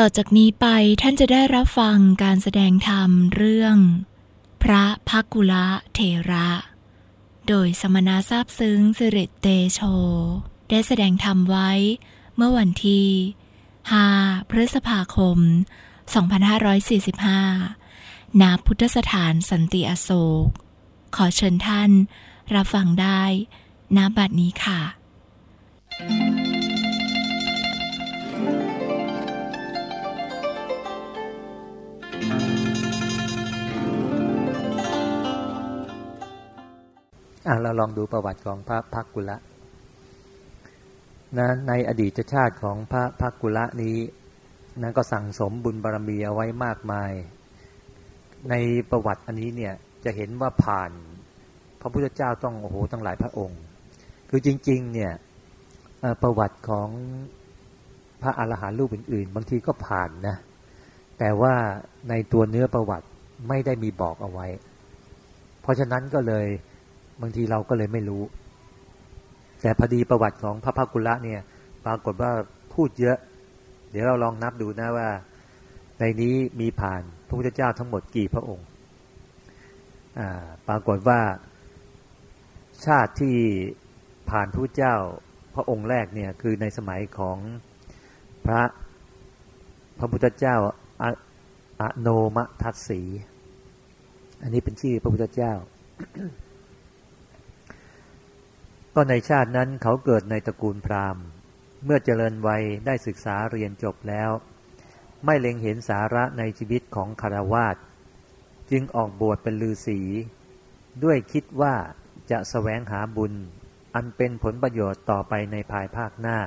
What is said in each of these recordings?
ต่อจากนี้ไปท่านจะได้รับฟังการแสดงธรรมเรื่อง พระพักกุละเถระ โดยสมณะทราบซึ้งสิริเตโช ได้แสดงธรรมไว้เมื่อวันที่ 5 พฤษภาคม 2545 ณ พุทธสถานสันติอโศก ขอเชิญท่านรับฟังได้ณบัดนี้ค่ะ อะเราลองดูประวัติของพระพักกุละนะในอดีตชาติของพระพักกุละนี้นะก็สั่งสมบุญบารมีเอาไว้มากมาย ในประวัติอันนี้เนี่ยจะเห็นว่าผ่านพระพุทธเจ้าต้องโอ้โหตั้งหลายพระองค์ คือจริงๆเนี่ยประวัติของพระอรหันต์รูปอื่น ๆ บางทีก็ผ่านนะแต่ว่าในตัวเนื้อประวัติไม่ได้มีบอกเอาไว้ เพราะฉะนั้นก็เลย บางทีเราก็เลยไม่รู้ แต่พอดีประวัติของพระพักุละเนี่ย ปรากฏว่าพูดเยอะ เดี๋ยวเราลองนับดูนะว่า ในนี้มีผ่านพระพุทธเจ้าทั้งหมดกี่พระองค์ปรากฏว่าชาติที่ผ่านพระพุทธเจ้าพระองค์แรกเนี่ยคือในสมัยของพระพระพุทธเจ้าอโนมทัตสี อันนี้เป็นชื่อพระพุทธเจ้า ก็ในชาตินั้นเขาเกิดในตระกูลพราหมณ์ เมื่อเจริญวัยได้ศึกษาเรียนจบแล้ว ไม่เล็งเห็นสาระในชีวิตของคารวาสจึงออกบวชเป็นฤาษีด้วยคิดว่าจะสแสวงหาบุญ อันเป็นผลประโยชน์ต่อไปในภายภาคหน้า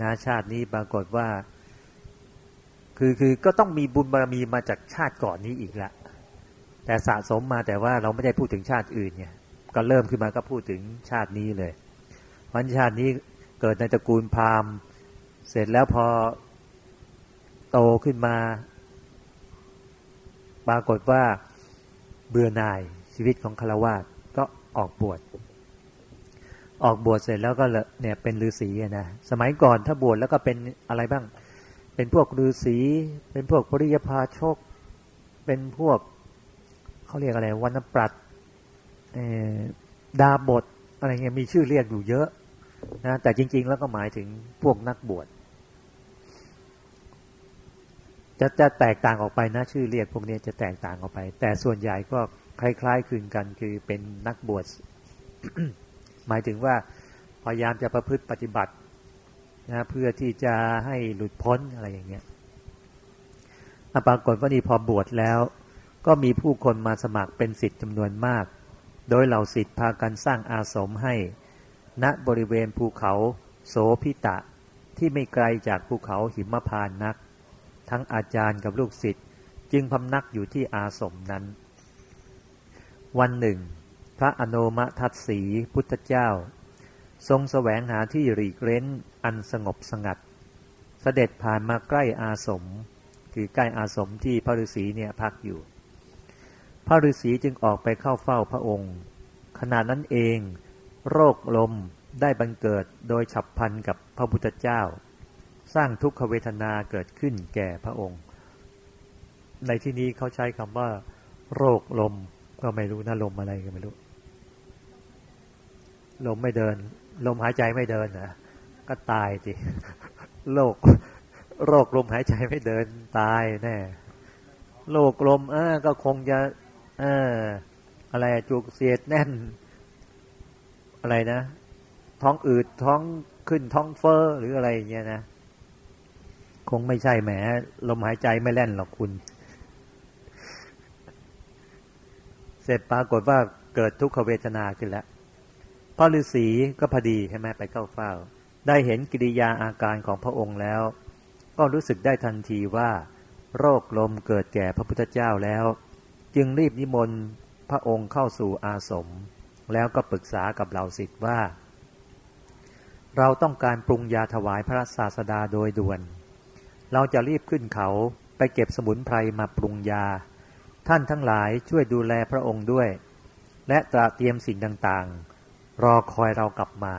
นาชาตินี้ปรากฏว่า คือคือก็ต้องมีบุญบารมีมาจากชาติก่อนนี้อีกละแต่สะสมมาแต่ว่าเราไม่ได้พูดถึงชาติอื่นเนี่ย ก็เริ่มขึ้นมาก็พูดถึงชาตินี้เลยวันชาตินี้เกิดในตระกูลพราหมณ์เสร็จแล้วพอโตขึ้นมา ปรากฏว่าเบื่อหน่ายชีวิตของคารวาสก็ออกบวชออกบวชเสร็จแล้วก็เนี่ยเป็นฤาษีนะสมัยก่อนถ้าบวชแล้วก็เป็นอะไรบ้าง เป็นพวกฤาษีเป็นพวกปริยพาชก เป็นพวกเขาเรียกอะไรวันปรัต ดาบทอะไรเงี้ยมีชื่อเรียกอยู่เยอะนะแต่จริง ๆ แล้วก็หมายถึงพวกนักบวชจะจะแตกต่างออกไปนะชื่อเรียกพวกนี้จะแตกต่างออกไป แต่ส่วนใหญ่ก็คล้าย ๆคลึงกันคือเป็นนักบวชหมายถึงว่าพยายามจะประพฤติปฏิบัตินะเพื่อที่จะให้หลุดพ้นอะไรอย่างเงี้ยปรากฏว่านี่พอบวชแล้ว ก็มีผู้คนมาสมัครเป็นสิทธิ์จำนวนมาก โดยเหล่าสิทธิ์พากันสร้างอาสมให้ ณบริเวณภูเขาโสพิตะ ที่ไม่ไกลจากภูเขาหิมพานนัก ทั้งอาจารย์กับลูกศิษย์จึงพำนักอยู่ที่อาสมนั้น วันหนึ่ง พระอโนมทัตสีพุทธเจ้า ทรงแสวงหาที่รีกเร้นอันสงบสงัด เสด็จผ่านมาใกล้อาสม คือใกล้อาสมที่พระฤาษีเนี่ยพักอยู่ พระฤาษีจึงออกไปเข้าเฝ้าพระองค์ ขณะนั้นเอง โรคลมได้บังเกิดโดยฉับพลันกับพระพุทธเจ้า สร้างทุกขเวทนาเกิดขึ้นแก่พระองค์ ในที่นี้เขาใช้คำว่า โรคลมก็ไม่รู้นะลมอะไรก็ไม่รู้ ลมไม่เดิน ลมหายใจไม่เดินนะก็ตายสิโรคโรคลมหายใจไม่เดินตายแน่โรคลมอ่าก็คงจะ เออ อะไรจุกเสียดแน่น อะไรนะ ท้องอืดท้องขึ้นท้องเฟอ้อหรืออะไรอย่างเงี้ยนะ คงไม่ใช่แหมลมหายใจไม่แล่นหรอกคุณ เสร็จปรากฏว่าเกิดทุกขเวทนาขึ้นแล้วพ่อฤาษีก็พอดีใช่ไหมไปเข้าเฝ้า ได้เห็นกิริยาอาการของพระองค์แล้ว ก็รู้สึกได้ทันทีว่า โรคลมเกิดแก่พระพุทธเจ้าแล้ว จึงรีบนิมนต์พระองค์เข้าสู่อาสม แล้วก็ปรึกษากับเหล่าสิทธิ์ว่า เราต้องการปรุงยาถวายพระศาสดาโดยด่วน เราจะรีบขึ้นเขาไปเก็บสมุนไพรมาปรุงยา ท่านทั้งหลายช่วยดูแลพระองค์ด้วย และตระเตรียมสิ่งต่างๆ รอคอยเรากลับมา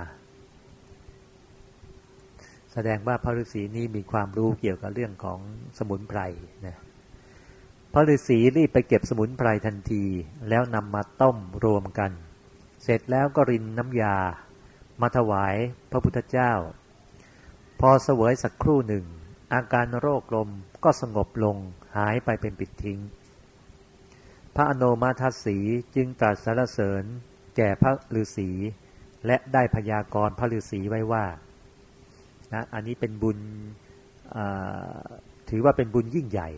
แสดงว่าพระฤาษีนี้มีความรู้เกี่ยวกับเรื่องของสมุนไพรนะ พระฤาษีรีบไปเก็บสมุนไพรทันที แล้วนำมาต้มรวมกัน เสร็จแล้วก็รินน้ำยา มาถวายพระพุทธเจ้า พอเสวยสักครู่หนึ่ง อาการโรคลมก็สงบลงหายไปเป็นปิดทิ้ง พระอโนมาทัศีจึงตรัสสรรเสริญ แก่พระฤาษีและได้พยากรณ์พระฤาษีไว้ว่านะอันนี้เป็นบุญถือว่าเป็นบุญยิ่งใหญ่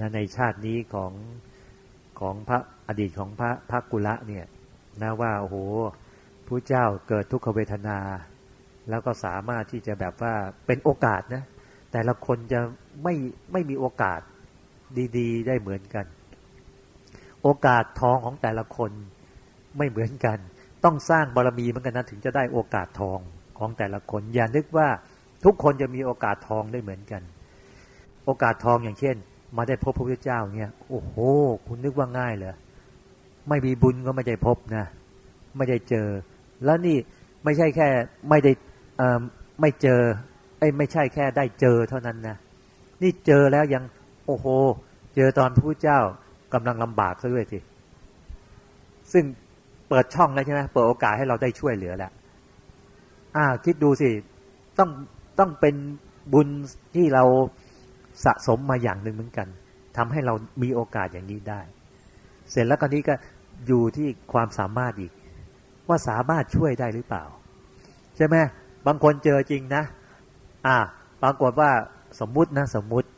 นะในชาตินี้ของของพระอดีตของพระพระกุละเนี่ยนะว่าโอ้โหพระเจ้าเกิดทุกขเวทนา แล้วก็สามารถที่จะแบบว่าเป็นโอกาสนะแต่ละคนจะไม่ไม่มีโอกาสดีๆ ได้เหมือนกัน โอกาสทองของแต่ละคนไม่เหมือนกัน ต้องสร้างบารมีเหมือนกันนะถึงจะได้โอกาสทองของแต่ละคน อย่านึกว่าทุกคนจะมีโอกาสทองได้เหมือนกัน โอกาสทองอย่างเช่น มาได้พบพระพุทธเจ้าเนี่ยโอ้โห คุณนึกว่าง่ายเหรอไม่มีบุญก็ไม่ได้พบนะไม่ได้เจอ แล้วนี่ไม่ใช่แค่ไม่ได้ไม่เจอไอ้ไม่ใช่แค่ได้เจอเท่านั้นนะนี่เจอแล้วยังโอ้โห เจอตอนพระพุทธเจ้ากำลังลำบากซะด้วยสิซึ่งเปิดช่องแล้วใช่ไหมเปิดโอกาสให้เราได้ช่วยเหลือแหล้วอ่าคิดดูสิต้องต้องเป็นบุญที่เรา สะสมมาอย่างหนึ่งเหมือนกันทำให้เรามีโอกาสอย่างนี้ได้ เสร็จแล้วก็นี้ก็อยู่ที่ความสามารถอีก ว่าสามารถช่วยได้หรือเปล่า ใช่ไหมบางคนเจอจริงนะ อ่าปรากฏว่าสมมุตินะสมมุติ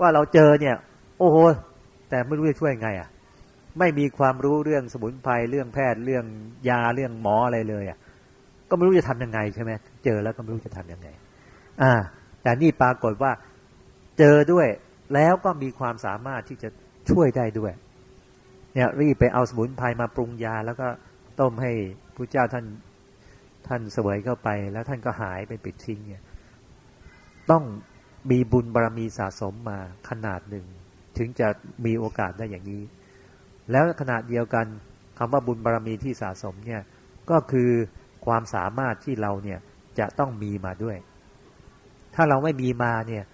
ว่าเราเจอเนี่ย โอ้โหแต่ไม่รู้จะช่วยไงอะ ไม่มีความรู้เรื่องสมุนไพรเรื่องแพทย์เรื่องยาเรื่องหมออะไรเลยอะ ก็ไม่รู้จะทํำยังไงใช่ไหมเจอแล้วก็ไม่รู้จะทํำยังไง อ่า แต่นี่ปรากฏว่า เจอด้วยแล้วก็มีความสามารถที่จะช่วยได้ด้วย เนี่ยรีบไปเอาสมุนไพรมาปรุงยา แล้วก็ต้มให้พระเจ้าท่านท่านเสวยเข้าไป แล้วท่านก็หายไปปิดทิ้งเนี่ยต้องมีบุญบารรมีสะสมมาขนาดหนึ่ง ถึงจะมีโอกาสได้อย่างนี้ แล้วขนาดเดียวกันคำว่าบุญบารรมีที่สะสมเนี่ยก็คือความสามารถที่เราเนี่ยจะต้องมีมาด้วย ถ้าเราไม่มีมาเนี่ย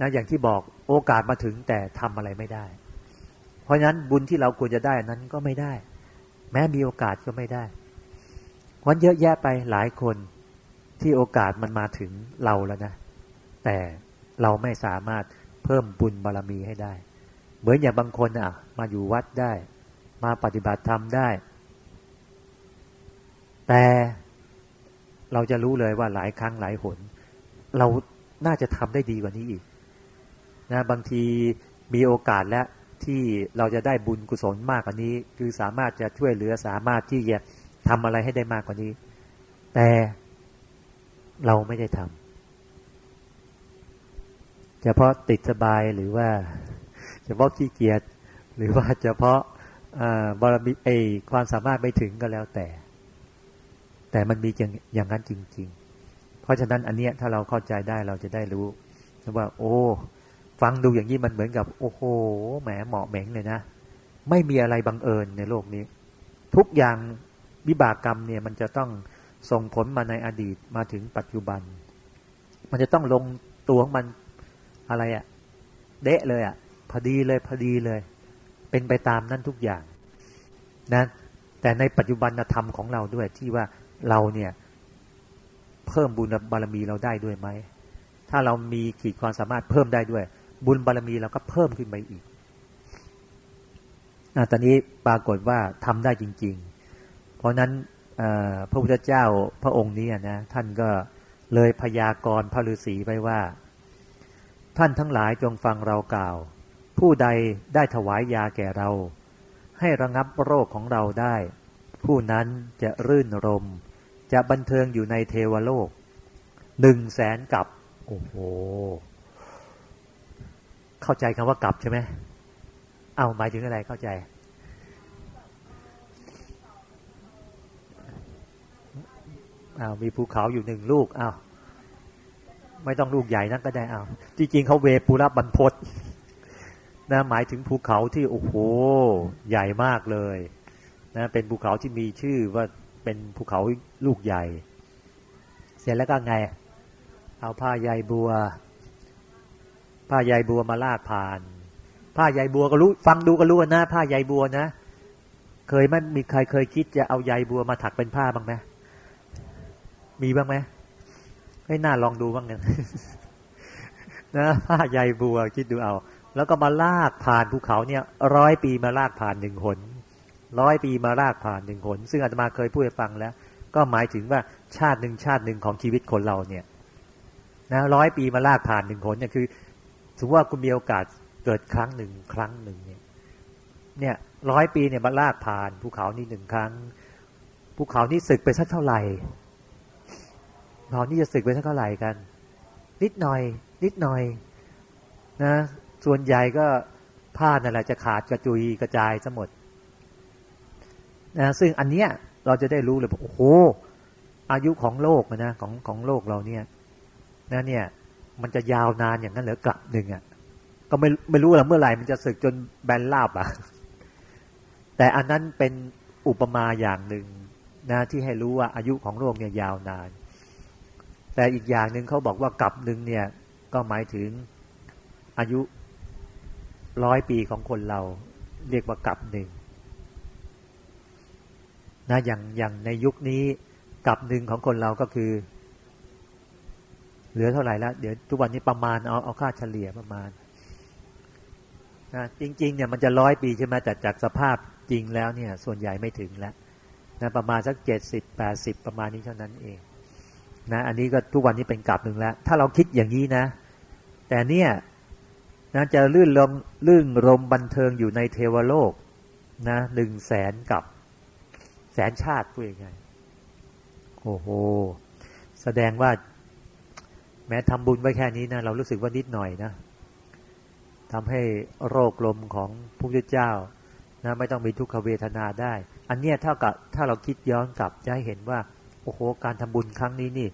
นะอย่างที่บอกโอกาสมาถึงแต่ทำอะไรไม่ได้ เพราะฉะนั้นบุญที่เราควรจะได้นั้นก็ไม่ได้ แม้มีโอกาสก็ไม่ได้วันเยอะแยะไปหลายคนที่โอกาสมันมาถึงเราแล้วนะ แต่เราไม่สามารถเพิ่มบุญบารรมีให้ได้ เหมือนอย่างบางคนอะ มาอยู่วัดได้ มาปฏิบัติธรรมได้ แต่เราจะรู้เลยว่าหลายครั้งหลายหน เราน่าจะทำได้ดีกว่านี้อีก นะบางทีมีโอกาสและที่เราจะได้บุญกุศลมากกว่านี้ คือสามารถจะช่วยเหลือสามารถที่จะทำอะไรให้ได้มากกว่านี้ แต่เราไม่ได้ทำเฉพาะติดสบายหรือว่าเฉพาะขี้เกียจหรือว่าเฉพาะบารมีเอความสามารถไม่ถึงก็แล้วแต่ แต่มันมีอย่างอย่างนั้นจริง ๆ เพราะฉะนั้นอันเนี้ยถ้าเราเข้าใจได้เราจะได้รู้ว่า โอ้ ฟังดูอย่างนี้มันเหมือนกับ โอ้โหแหมเหมาะเหม็งเลยนะไม่มีอะไรบังเอิญในโลกนี้ ทุกอย่างวิบากกรรมเนี่ยมันจะต้องส่งผลมาในอดีตมาถึงปัจจุบัน มันจะต้องลงตัวของมันอะไรอะเดะเลยอะพอดีเลยพอดีเลย เป็นไปตามนั้นทุกอย่างนะแต่ในปัจจุบันธรรมของเราด้วยที่ว่าเราเนี่ย เพิ่มบุญบารมีเราได้ด้วยไหมถ้าเรามีขีดความสามารถเพิ่มได้ด้วย บุญบารมีเราก็เพิ่มขึ้นไปอีกอตอนนี้ปรากฏว่าทำได้จริง ๆ เพราะนั้นพระพุทธเจ้าพระองค์นี้นะท่านก็เลยพยากรณ์พระฤาษีไปว่า ท่านทั้งหลายจงฟังเรากล่าว ผู้ใดได้ถวายยาแก่เรา ให้ระงับโรคของเราได้ ผู้นั้นจะรื่นรม จะบันเทิงอยู่ในเทวโลกหนึ่งแสนกับ โอ้โห เข้าใจคำว่ากับใช่ไหมเอาหมายถึงอะไรเข้าใจอ้าวมีภูเขาอยู่หนึ่งลูกอ้าวไม่ต้องลูกใหญ่นั่นก็ได้อ้าวจริงๆเขาเวปุระบันพศนะหมายถึงภูเขาที่โอ้โหใหญ่มากเลยนะเป็นภูเขาที่มีชื่อว่าเป็นภูเขาลูกใหญ่ เสร็จแล้วก็ไง เอาผ้าใยบัว ผ้าใยบัวมาลากผ่าน ผ้าใยบัวก็รู้ ฟังดูก็รู้นะผ้าใยบัวนะ เคยไหมมีใครเคยคิดจะเอาใยบัวมาถักเป็นผ้าบ้างไหมมีบ้างไหมให้หน้าลองดูบ้างเนี่ยนะผ้าใยบัวคิดดูเอา แล้วก็มาลากผ่านภูเขาเนี่ยร้อยปีมาลากผ่านหนึ่งหนร้อยปีมาลากผ่านหนึ่งหน ซึ่งอาตมาเคยพูดให้ฟังแล้ว ก็หมายถึงว่าชาติหนึ่งชาติหนึ่งของชีวิตคนเราเนี่ยนะร้อยปีมาลากผ่านหนึ่งหนเนี่ยคือ ถือว่าคุณมีโอกาสเกิดครั้งหนึ่งครั้งหนึ่งเนี่ยเนี่ยร้อยปีเนี่ยมาลากผ่านภูเขานี้หนึ่งครั้งภูเขานี้สึกไปสักเท่าไหร่ภูเขานี้จะสึกไปสักเท่าไหร่กัน นิดหน่อย นิดหน่อยนะส่วนใหญ่ก็ผ้านั่นแหละจะขาดกระจุยกระจายซะหมดนะซึ่งอันเนี้ยเราจะได้รู้เลยโอ้โหอายุของโลกนะของของโลกเราเนี่ยนะเนี่ย มันจะยาวนานอย่างนั้นเหรอกลับหนึ่งอะก็ไม่ไม่รู้หรอกเมื่อไหร่มันจะสึกจนแบนลาบอะแต่อันนั้นเป็นอุปมาอย่างหนึ่งนะที่ให้รู้ว่าอายุของโลกเนี่ยยาวนาน แต่อีกอย่างหนึ่งเขาบอกว่ากลับหนึ่งเนี่ยก็หมายถึงอายุร้อยปีของคนเรา เรียกว่ากลับหนึ่งนะอย่างอย่างในยุคนี้กับหนึ่งของคนเราก็คือ เหลือเท่าไหร่แล้วเดี๋ยวทุกวันนี้ประมาณเอาเอาค่าเฉลี่ยประมาณนะจริงๆเนี่ยมันจะร้อยปีใช่ไหมแต่จากสภาพจริงแล้วเนี่ย ส่วนใหญ่ไม่ถึงแล้วนะประมาณสักเจ็ดสิบแปดสิบประมาณนี้เท่านั้นเองนะอันนี้ก็ทุกวันนี้เป็นกลับหนึ่งแล้ว ถ้าเราคิดอย่างนี้นะ แต่เนี่ยนะจะลื่นลมลื่นลมบันเทิงอยู่ในเทวโลกนะหนึ่งแสนกับแสนชาติพูดยังไงโอ้โห แสดงว่า ม้ทำบุญไว้แค่นี้นะเรารู้สึกว่านิดหน่อยนะทำให้โรคลมของพระพุทธเจ้านะไม่ต้องมีทุกขเวทนาได้ อันเนี้ยเท่ากับถ้าเราคิดย้อนกลับจะให้เห็นว่าโอ้โหการทำบุญครั้งนี้นี่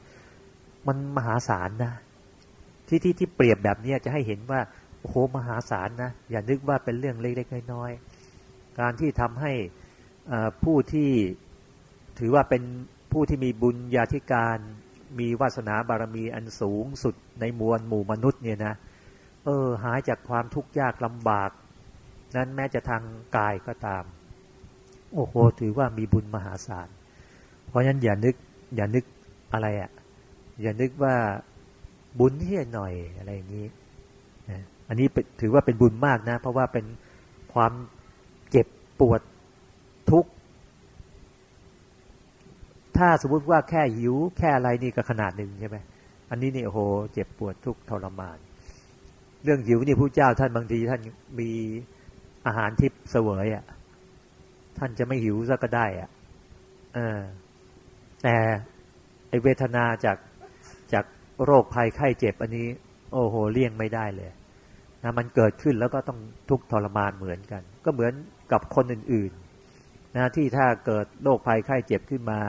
มันมหาศาลนะที่ที่ที่เปรียบแบบนี้จะให้เห็นว่าโอ้โหมหาศาลนะอย่านึกว่าเป็นเรื่องเล็กๆน้อยๆการที่ทำให้ผู้ที่ถือว่าเป็นผู้ที่มีบุญญาธิการ มีวาสนาบารมีอันสูงสุดในมวลหมู่มนุษย์เนี่ยนะ เออ หายจากความทุกข์ยากลำบาก นั้นแม้จะทางกายก็ตาม โอ้โห ถือว่ามีบุญมหาศาล เพราะฉะนั้นอย่านึกอย่านึกอะไรอะ่ะ อย่านึกว่าบุญที่หน่อยอะไรอย่างนี้อันนี้ถือว่าเป็นบุญมากนะ เพราะว่าเป็นความเจ็บปวดทุกข์ ถ้าสมมติว่าแค่หิวแค่อะไรนี่ก็ขนาดหนึ่งใช่ไหมอันนี้นี่โอ้โห เจ็บปวดทุกทรมาน เรื่องหิวนี่ผู้เจ้าท่านบางทีท่านมีอาหารทิพย์เสวยอะ่ะท่านจะไม่หิวซะก็ได้อะ่ะเออแต่ไอเวทนาจากจากโรคภัยไข้เจ็บ อันนี้ โอ้โหเลี่ยงไม่ได้เลยนะมันเกิดขึ้นแล้วก็ต้องทุกทรมานเหมือนกัน ก็เหมือนกับคนอื่น ๆ นะที่ถ้าเกิดโรคภัยไข้เจ็บขึ้นมา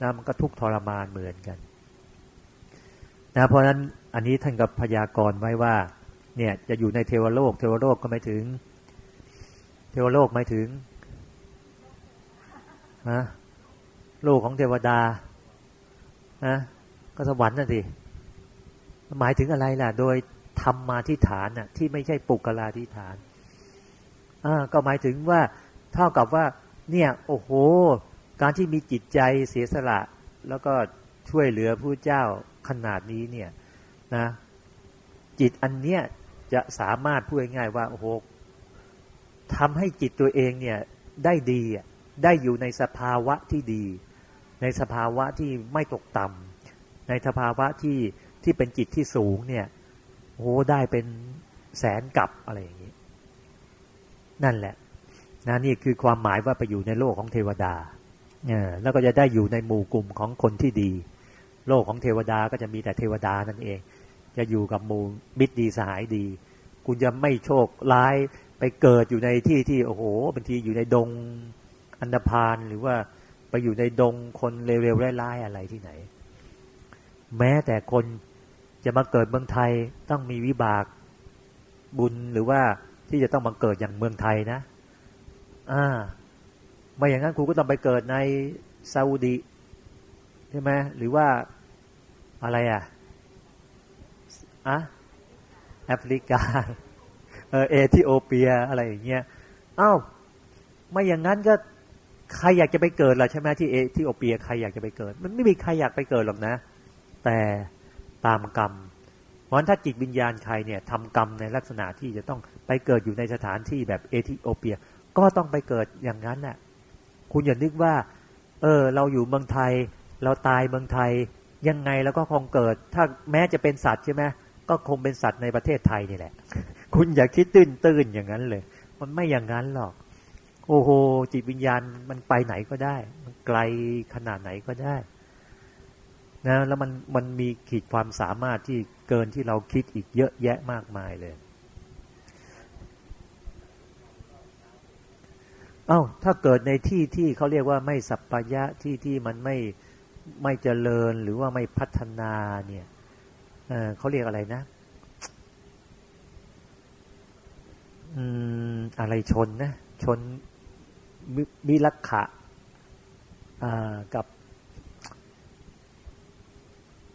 นะมันก็ทุกทรมานเหมือนกันนะเพราะนั้นอันนี้ท่านกับพยากรณ์ไว้ว่า เนี่ยจะอยู่ในเทวโลก เทวโลกก็ไม่ถึง เทวโลกไม่ถึงนะโลกของเทวดานะก็สวรรค์น่ะสิหมายถึงอะไรล่ะ โดยธรรมมาที่ฐานน่ะที่ไม่ใช่ปุกลาที่ฐานอ่าก็หมายถึงว่าเท่ากับว่า เนี่ย โอ้โห การที่มีจิตใจเสียสละ แล้วก็ช่วยเหลือผู้เจ้าขนาดนี้เนี่ยนะจิตอันเนี้ยจะสามารถพูดง่ายว่าโอ้โหทำให้จิตตัวเองเนี่ยได้ดีได้อยู่ในสภาวะที่ดี ในสภาวะที่ไม่ตกต่ำในสภาวะที่ที่เป็นจิตที่สูงเนี่ยโอ้ได้เป็นแสนกับอะไรอย่างนี้ นั่นแหละนะนี่คือความหมายว่าไปอยู่ในโลกของเทวดา เออแล้วก็จะได้อยู่ในหมู่กลุ่มของคนที่ดี โลกของเทวดาก็จะมีแต่เทวดานั่นเอง จะอยู่กับหมู่มิตรดีสหายดี คุณจะไม่โชคร้ายไปเกิดอยู่ในที่ที่โอ้โหบางทีอยู่ในดงอันดพานหรือว่าไปอยู่ในดงคนเร็วๆร้ายๆอะไรที่ไหน แม้แต่คนจะมาเกิดเมืองไทยต้องมีวิบากบุญหรือว่าที่จะต้องมาเกิดอย่างเมืองไทยนะ อ่า ไม่อย่างนั้นครูก็ต้องไปเกิดในซาอุดีใช่ไหมหรือว่าอะไรอะอะแอฟริกาเออเอธิโอเปียอะไรอย่างเงี้ยอ้าวไม่อย่างนั้นก็ใครอยากจะไปเกิดล่ะใช่ไหมที่เอธิโอเปียใครอยากจะไปเกิด มันไม่มีใครอยากไปเกิดหรอกนะ แต่ตามกรรมเพราะถ้าจิตวิญญาณใครเนี่ยทำกรรมในลักษณะที่จะต้องไปเกิดอยู่ในสถานที่แบบเอธิโอเปีย ก็ต้องไปเกิดอย่างนั้นน่ะ คุณอย่านึกว่า เออ เราอยู่เมืองไทย เราตายเมืองไทย ยังไงแล้วก็คงเกิด ถ้าแม้จะเป็นสัตว์ใช่ไหมก็คงเป็นสัตว์ในประเทศไทยนี่แหละ คุณอย่าคิดตื้นตื้นอย่างนั้นเลย มันไม่อย่างนั้นหรอก โอ้โห จิตวิญญาณมันไปไหนก็ได้ มันไกลขนาดไหนก็ได้ นะ แล้วมันมันมีขีดความสามารถที่เกินที่เราคิดอีกเยอะแยะมากมายเลย เอา้าถ้าเกิดในที่ที่เขาเรียกว่าไม่สัปปายะที่ที่มันไม่ไม่เจริญหรือว่าไม่พัฒนาเนี่ยเเขาเรียกอะไรนะอืมอะไรชนนะ ชนมิลักขะกับ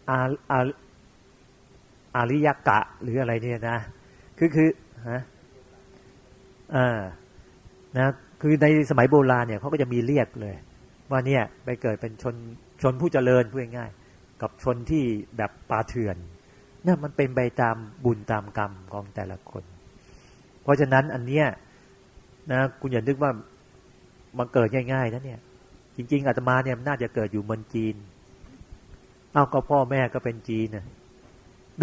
อาอาอาริยกะหรืออะไรเนี่ยนะ คือคือฮะอ่านะ คือในสมัยโบราณเนี่ยเขาก็จะมีเรียกเลย ว่าเนี่ยไปเกิดเป็นชนชนผู้เจริญพูดง่ายๆกับชนที่แบบปาเถื่อนนั่นมันเป็นไปตามบุญตามกรรมของแต่ละคน เพราะฉะนั้นอันเนี้ยนะคุณอย่านึกว่ามาเกิดง่ายๆนะเนี่ย จริง ๆอาตมาเนี่ยน่าจะเกิดอยู่เมืองจีน เอาก็พ่อแม่ก็เป็นจีนนะ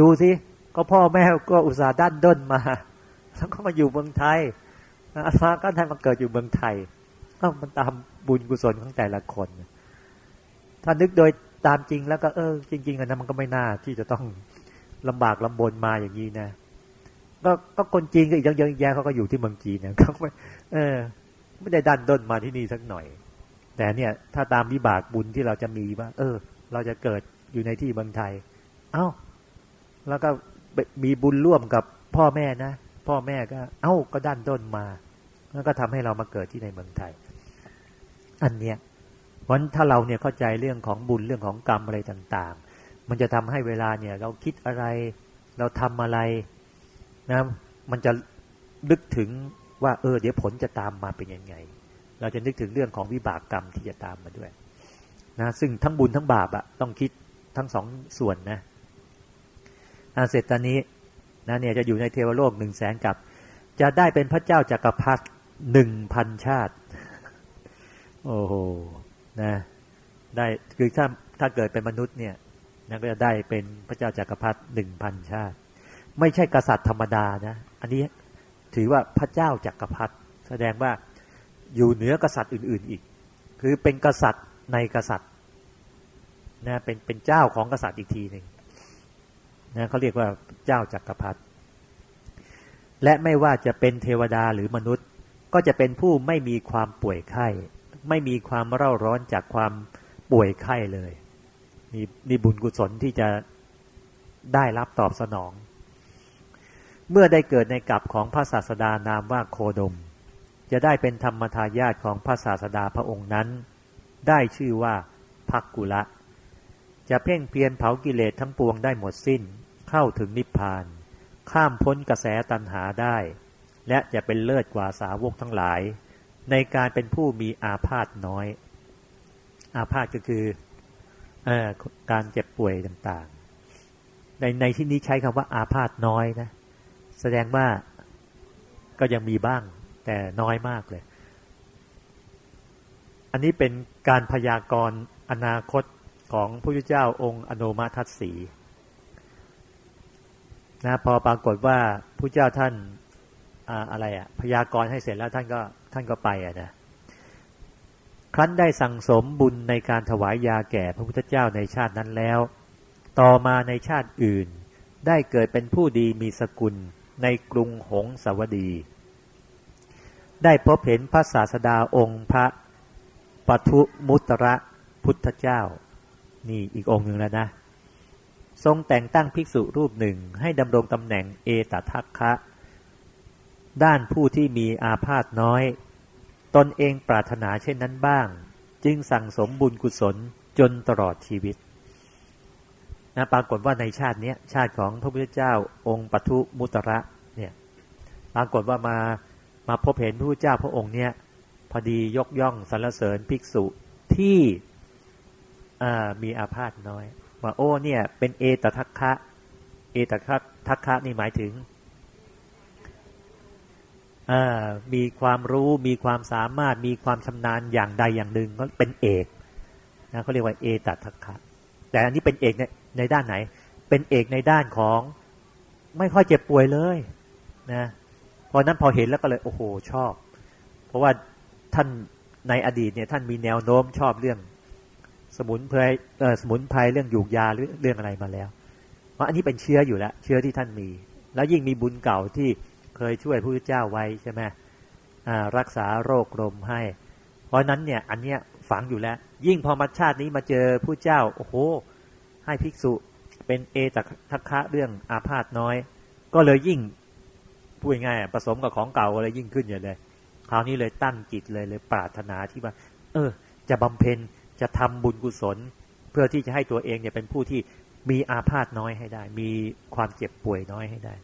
ดูสิก็พ่อแม่ก็อุตส่าห์ด้านด้นมา แล้วก็มาอยู่เมืองไทย อาตมาก็ได้มาเกิดอยู่เมืองไทยเอ้ามันตามบุญกุศลของแต่ละคน ถ้านึกโดยตามจริงแล้วก็เออ จริง ๆอันนั้นมันก็ไม่น่าที่จะต้องลำบากลำบนมาอย่างนี้นะก็ก็คนจีนก็อีกเยอะแยะเขาก็อยู่ที่เมืองจีนเนี่ยเขาไม่เออ ไม่ได้ดันด้นมาที่นี่สักหน่อย แต่เนี่ย ถ้าตามวิบากบุญที่เราจะมีว่า เออ เราจะเกิดอยู่ในที่เมืองไทย เอ้า แล้วก็มีบุญร่วมกับพ่อแม่นะ พ่อแม่ก็ เอ้าก็ดันด้นมา แล้วก็ทำให้เรามาเกิดที่ในเมืองไทย อันเนี้ยวันถ้าเราเนี่ยเข้าใจเรื่องของบุญเรื่องของกรรมอะไรต่าง ๆ มันจะทำให้เวลาเนี่ย เราคิดอะไร เราทำอะไรนะมันจะนึกถึงว่า เออ เดี๋ยวผลจะตามมาเป็นยังไง เราจะนึกถึงเรื่องของวิบากกรรมที่จะตามมาด้วยนะซึ่งทั้งบุญทั้งบาปอะต้องคิดทั้งสองส่วนนะอาเสร็จตอนนี้นะเนี่ยจะอยู่ในเทวโลกหนึ่งแสนกับ จะได้เป็นพระเจ้าจากักรพรรดิ หนึ่งพันชาติ โอ้โหนะ ได้คือถ้าถ้าเกิดเป็นมนุษย์เนี่ยนะก็จะได้เป็นพระเจ้าจากักรพรรดิหนึ่งพันชาติ ไม่ใช่กษัตริย์ธรรมดานะ อันนี้ถือว่าพระเจ้าจากักรพรรดิแสดงว่าอยู่เหนือกษัตริย์อื่น ๆอีก คือเป็นกษัตริย์ในกษัตริย์นะเป็นเป็นเจ้าของกษัตริย์อีกทีหนึ่งนะเขาเรียกว่าเจ้าจากักรพรรดิและไม่ว่าจะเป็นเทวดาหรือมนุษย์ ก็จะเป็นผู้ไม่มีความป่วยไข้ ไม่มีความเร่าร้อนจากความป่วยไข้เลยนี่นี่บุญกุศลที่จะได้รับตอบสนอง เมื่อได้เกิดในกับของพระศาสดานามว่าโคดม จะได้เป็นธรรมทายาทของพระศาสดาพระองค์นั้น ได้ชื่อว่าพักกุละ จะเพ่งเพียรเผากิเลสทั้งปวงได้หมดสิ้น เข้าถึงนิพพาน ข้ามพ้นกระแสตัณหาได้ และจะเป็นเลิศกว่าสาวกทั้งหลาย ในการเป็นผู้มีอาพาธน้อย อาพาธก็คืออการเจ็บป่วยต่างๆ ในในที่นี้ใช้คำว่าอาพาธน้อยนะแสดงว่าก็ยังมีบ้างแต่น้อยมากเลย อันนี้เป็นการพยากรณ์อนาคตของพระพุทธเจ้าองค์อนุมาทัศสีนะพอปรากฏว่าพระเจ้าท่าน อะไรอะพยากรณ์ให้เสร็จแล้วท่านก็ท่านก็ไปอะนะครั้นได้สั่งสมบุญในการถวายยาแก่พระพุทธเจ้าในชาตินั้นแล้ว ต่อมาในชาติอื่น ได้เกิดเป็นผู้ดีมีสกุลในกรุงหงสาวดี ได้พบเห็นพระศาสดาองค์พระปทุมุตระพุทธเจ้า นี่อีกองค์หนึ่งแล้วนะ ทรงแต่งตั้งภิกษุรูปหนึ่งให้ดำรงตำแหน่งเอตทัคคะ ด้านผู้ที่มีอาพาธน้อย ตนเองปรารถนาเช่นนั้นบ้าง จึงสั่งสมบุญกุศลจนตลอดชีวิตนะปรากฏว่าในชาตินี้ชาติของพระพุทธเจ้าองค์ปทุมุตระเนี่ยปรากฏว่ามามาพบเห็นพระพุทธเจ้าพระองค์เนี่ยพอดียกย่องสรรเสริญภิกษุที่มีอาพาธน้อย ว่าโอ้เนี่ยเป็นเอตทัคคะ เอตทัคทัคคะนี่หมายถึง มีความรู้มีความสามารถมีความชำนาญอย่างใดอย่างหนึ่งก็เป็นเอกนะเขาเรียกว่าเอตทัคคะแต่อันนี้เป็นเอกในในด้านไหน เป็นเอกในด้านของไม่ค่อยเจ็บป่วยเลยนะพอนั้นพอเห็นแล้วก็เลยโอ้โหชอบ เพราะว่าท่านในอดีตเนี่ยท่านมีแนวโน้มชอบเรื่อง สมุนไพรสมุนไพรเรื่องยูกยาหรือเรื่องอะไรมาแล้วเพราะอันนี้เป็นเชื้ออยู่แล้ว เชื้อที่ท่านมี แล้วยิ่งมีบุญเก่าที่ เคยช่วยพระพุทธเจ้าไว้ใช่ไหมรักษาโรคลมให้ เพราะนั้นเนี่ยอันเนี้ยฝังอยู่แล้ว ยิ่งพอมาชาตินี้มาเจอผู้เจ้า โอ้โห ให้ภิกษุเป็นเอตทัคคะเรื่องอาพาธน้อย ก็เลยยิ่งพูดง่ายผสมกับของเก่าอะไรยิ่งขึ้นอย่างเลยคราวนี้เลยตั้งจิตเลยเลยปรารถนาที่ว่า เออ จะบำเพ็ญจะทำบุญกุศล เพื่อที่จะให้ตัวเองเนี่ยเป็นผู้ที่มีอาพาธน้อยให้ได้ มีความเจ็บป่วยน้อยให้ได้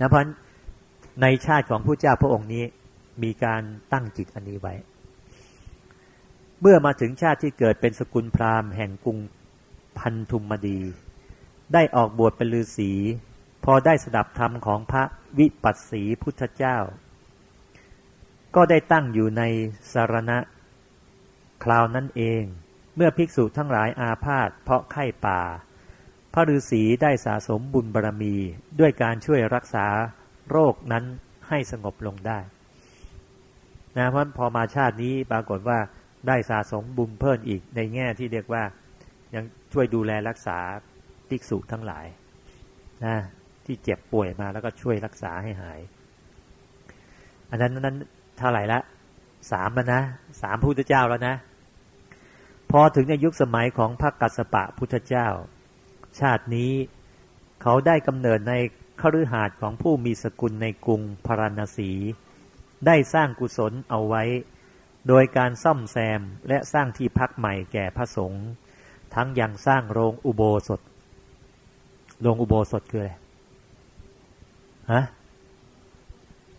นะเพราะในชาติของผู้เจ้าพระองค์นี้มีการตั้งจิตอันนี้ไว้ เมื่อมาถึงชาติที่เกิดเป็นสกุลพราหมณ์แห่งกรุงพันธุมมดี ได้ออกบวชเป็นฤาษีพอได้สดับธรรมของพระวิปัสสีพุทธเจ้า ก็ได้ตั้งอยู่ในสารณะคราวนั้นเอง เมื่อภิกษุทั้งหลายอาพาธเพราะไข้ป่า พระฤาษีได้สะสมบุญบารรมีด้วยการช่วยรักษาโรคนั้นให้สงบลงได้นะเพราะพอมาชาตินี้ปรากฏว่าได้สะสมบุญเพิ่มอีกในแง่ที่เรียกว่ายังช่วยดูแลรักษาภิกษุทั้งหลายนะที่เจ็บป่วยมาแล้วก็ช่วยรักษาให้หาย อันนั้นนั้นเท่าไหร่ละสามแล้วนะสามพุทธเจ้าแล้วนะ พอถึงในยุคสมัยของพระกัสสปะพุทธเจ้า ชาตินี้ เขาได้กำเนิดในคฤหาสน์ของผู้มีสกุลในกรุงพาราณสี ได้สร้างกุศลเอาไว้ โดยการซ่อมแซมและสร้างที่พักใหม่แก่พระสงฆ์ทั้งยังสร้างโรงอุโบสถ โรงอุโบสถคืออะไร ฮะ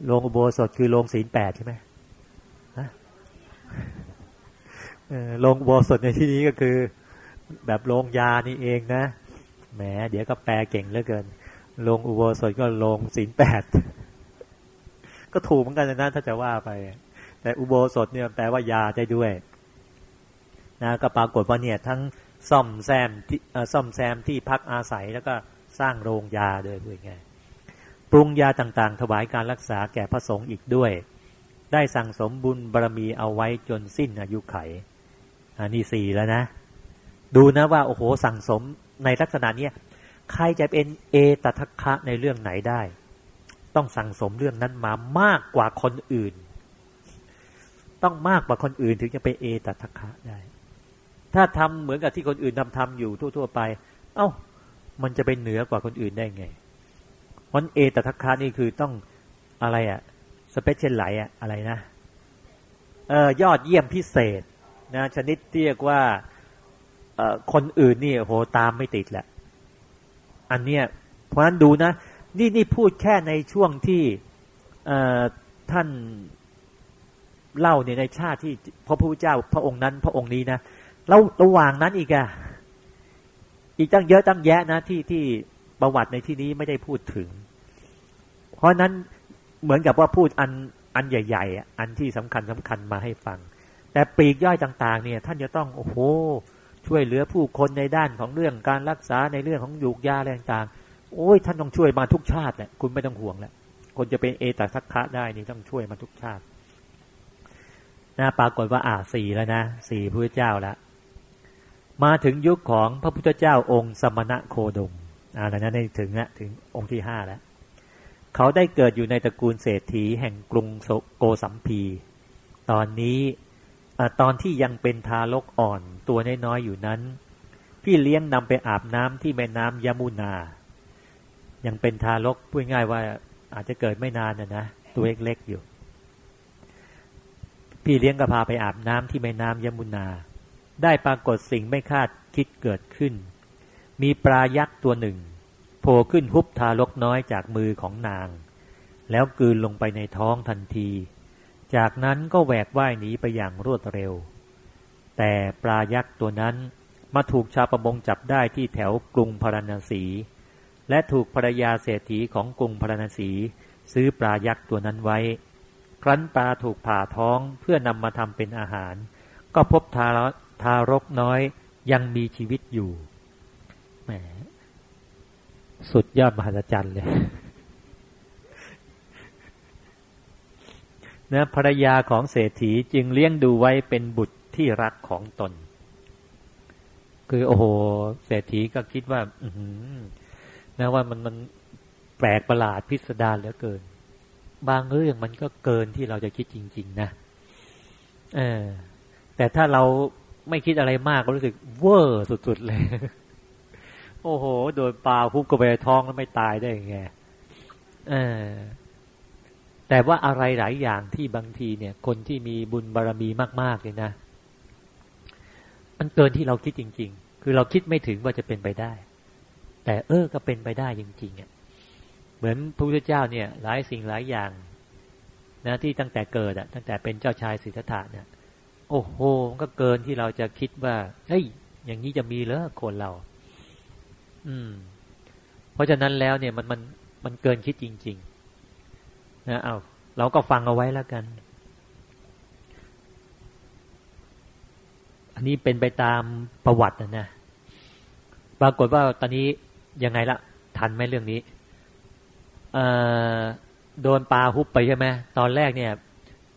โรงอุโบสถคือโรงศีลแปดใช่ไหมฮะโรงอุโบสถในที่นี้ก็คือ แบบโรงยานี่เองนะ แหมเดี๋ยวก็แปลเก่งเหลือเกินโรงอุโบสถก็โรงศีลแปดก็ถูกเหมือนกันนะถ้าจะว่าไป แต่อุโบสถเนี่ยแปลว่ายาได้ด้วยนะก็ปรากฏว่าเนี่ยทั้งซ่อมแซมที่ซ่อมแซมที่พักอาศัยแล้วก็สร้างโรงยาด้วยด้วยไงปรุงยาต่างๆ ถวายการรักษาแก่พระสงฆ์อีกด้วย ได้สั่งสมบุญบารมีเอาไว้จนสิ้นอายุไขอันนี้สี่แล้วนะ ดูนะว่าโอ้โหสั่งสม ในลักษณะนี้ใครจะเป็นเอตทัคคะในเรื่องไหนได้ ต้องสั่งสมเรื่องนั้นมามากกว่าคนอื่น ต้องมากกว่าคนอื่นถึงจะเป็นเอตทัคคะได้ ถ้าทำเหมือนกับที่คนอื่นทำทำอยู่ทั่ว ๆ ไป เอา้า มันจะเป็นเหนือกว่าคนอื่นได้ไงเพราะเอตทัคคะนี่คือต้องอะไรอะสเปเชียลไลท์อะไรนะเออยอดเยี่ยมพิเศษนะชนิดเรียกว่า คนอื่นนี่โหตามไม่ติดแหละ อันเนี้ยเพราะฉะนั้นดูนะ นี่นี่พูดแค่ในช่วงที่ท่านเล่าเนี่ยในชาติที่พระพุทธเจ้าพระองค์นั้นพระองค์นี้นะแล้วระหว่างนั้นอีกอะอีกตั้งเยอะตั้งแยะนะที่ที่ประวัติในที่นี้ไม่ได้พูดถึง เพราะนั้นเหมือนกับว่าพูดอันอันใหญ่ ๆ อันที่สำคัญสำคัญมาให้ฟัง แต่ปีกย่อยต่าง ๆ เนี่ย ท่านจะต้องโอ้โห ช่วยเหลือผู้คนในด้านของเรื่องการรักษาในเรื่องของยูกยาอะไรต่างๆโอ้ยท่านต้องช่วยมาทุกชาติแหละคุณไม่ต้องห่วงแล้วคนจะเป็นเอตทัคคะได้นี่ต้องช่วยมาทุกชาตินะปรากฏว่าอ่าสี่แล้วนะสี่พระเจ้าแล้วมาถึงยุคของพระพุทธเจ้าองค์สมณะโคดมอ่าดังนั้นถึงละถึงองค์ที่ห้าแล้วเขาได้เกิดอยู่ในตระกูลเศรษฐีแห่งกรุงโกสัมพี ตอนนี้ตอนที่ยังเป็นทารกอ่อน ตัวน้อยๆอยู่นั้น พี่เลี้ยงนำไปอาบน้ำที่แม่น้ำยมุนา ยังเป็นทารกพูดง่ายว่าอาจจะเกิดไม่นานนะนะตัวเล็กๆอยู่ พี่เลี้ยงก็พาไปอาบน้ำที่แม่น้ำยมุนา ได้ปรากฏสิ่งไม่คาดคิดเกิดขึ้น มีปลายักษ์ตัวหนึ่งโผล่ขึ้นฮุบทารกน้อยจากมือของนาง แล้วกืนลงไปในท้องทันที จากนั้นก็แหวกว่ายหนีไปอย่างรวดเร็ว แต่ปลายักษ์ตัวนั้นมาถูกชาวประมงจับได้ที่แถวกรุงพาราณสี และถูกภรรยาเศรษฐีของกรุงพาราณสี ซื้อปลายักษ์ตัวนั้นไว้ ครั้นปลาถูกผ่าท้องเพื่อนำมาทำเป็นอาหาร ก็พบทารทารกน้อยยังมีชีวิตอยู่แหมสุดยอดมหัศจรรย์เลยนะภรรยาของเศรษฐีจึงเลี้ยงดูไว้เป็นบุตร ที่รักของตน คือโอ้โหเศรษฐีก็คิดว่า อืนะว่ามันมันแปลกประหลาดพิสดารเหลือเกิน บางเรื่องมันก็เกินที่เราจะคิดจริง ๆ นะเออแต่ถ้าเราไม่คิดอะไรมากก็รู้สึก เวอร์สุด ๆ เลย โอ้โห โดนปลาคุบกระเบนท้องแล้วไม่ตายได้ยังไงเออแต่ว่าอะไรหลายอย่างที่บางทีเนี่ย คนที่มีบุญบารรมีมากๆเลยนะ มันเกินที่เราคิดจริง ๆ คือเราคิดไม่ถึงว่าจะเป็นไปได้ แต่เออก็เป็นไปได้จริงๆอะเหมือนพระพุทธเจ้าเนี่ยหลายสิ่งหลายอย่างนะที่ตั้งแต่เกิดอะ ตั้งแต่เป็นเจ้าชายสิทธัตถะเนี่ยโอ้โหมันก็เกินที่เราจะคิดว่าเฮ้ยอย่างนี้จะมีเหรอคนเรา อืม เพราะฉะนั้นแล้วเนี่ยมันมันมันเกินคิดจริง ๆ นะเอาเราก็ฟังเอาไว้แล้วกัน อันนี้เป็นไปตามประวัตินะนะปรากฏว่าตอนนี้ยังไงละทันไหมเรื่องนี้โดนปลาฮุบไปใช่ไหมตอนแรกเนี่ย